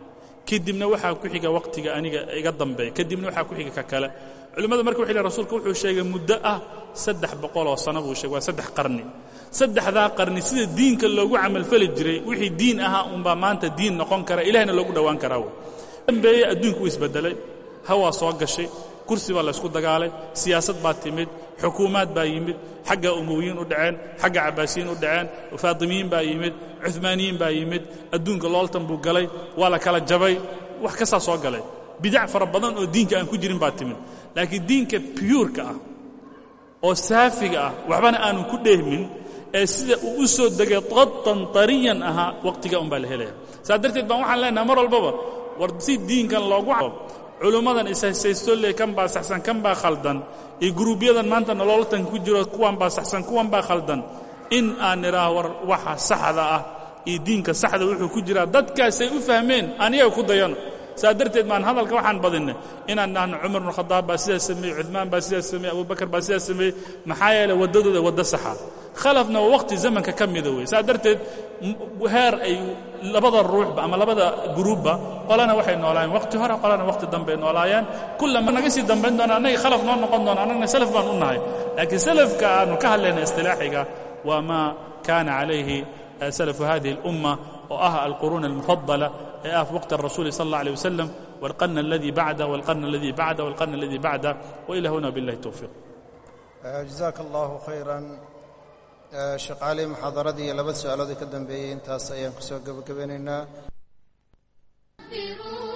Kadibna waxaa ku xiga waqtiga aniga iga dambeeya. Kadibna waxaa ku xiga ka kale. Culimmadu marka waxay lehin rasuulka wuxuu sheegay muddo ah saddex boqoloo sano buu sheegay. Waa saddex qarni. Saddexdaa qarni sida diinka loogu camalfali jiray wixii diin ahaa unbaa maanta diin noqon kara ilahna loogu dhowaan karaa. Wey dambeeye adduunku wuu isbeddelay hawaa soo gashay kursi baa laysku dagaalay siyaasad baa timid xukuumaad baa yimid xagga umowiyiin u dhaceen xagga cabbaasiyiin u dhaceen faatimiyiin baa yimid cuhmaaniyiin baa yimid adduunka looltan buu galay waa la kala jabay wax kastaa soo galay. Bidac fara badan oo diinka aan ku jirin baa timid. Laakiin diinka biyuurka ah oo saafiga ah waxbana aanu ku dheehmin ee sida uu u soo degay qatan tariyan ahaa waqtiga un baa la helaya saas darteed baan waxaan leenaha mar walbaba war si diinkan loogu culummadan ishaysaysto le kan baa saxsan kan baa khaldan. Iyo guruubyadan maanta nololtan ku jiro kuwan baa saxsan kuwan baa khaldan. In aan nidhaah war waxa saxda ah iyo diinka saxda wuxuu ku jiraa. Dadkaasay u fahmeen aan iyaga ku dayano saa darteed baan hadalka waxaan badinay inaan nahno cumar bnu khadaab baa sidaas sameeyey cuثmaan baa sidaas sameeyey abubakar baa sidaas sameeyey. Maxaa yeeley waddadooda waddo saxa. Khalafna waa waqti zamanka ka mida wey saa darteed heer ay labada ruuxba ama labada guruubba qolana waxay noolaayeen waqti hore qolana waqti dambey noolaayeen kullama naga sii dambayn doona annagii khalaf noo noqon doona annagna salaf baan u nahay laakiin salafka aanu ka hadlayna istilaaxiga waa maa kaana calayhi salafu hadihi اlumma oo ah alquruun almufadala ee ah waqti الrasuuli sal اllah alيه wasalam wاlqarn اladii bacda wاlqarn اladii bacda wاlqarn اladii bacda waila huna biاllahi towfiiq jazaaka allahu khayran Eh, shaqaalii muxaadaradii iyo laba su'aalood ka dambeeyey intaas ayaan ku soo gebagabeynaynaa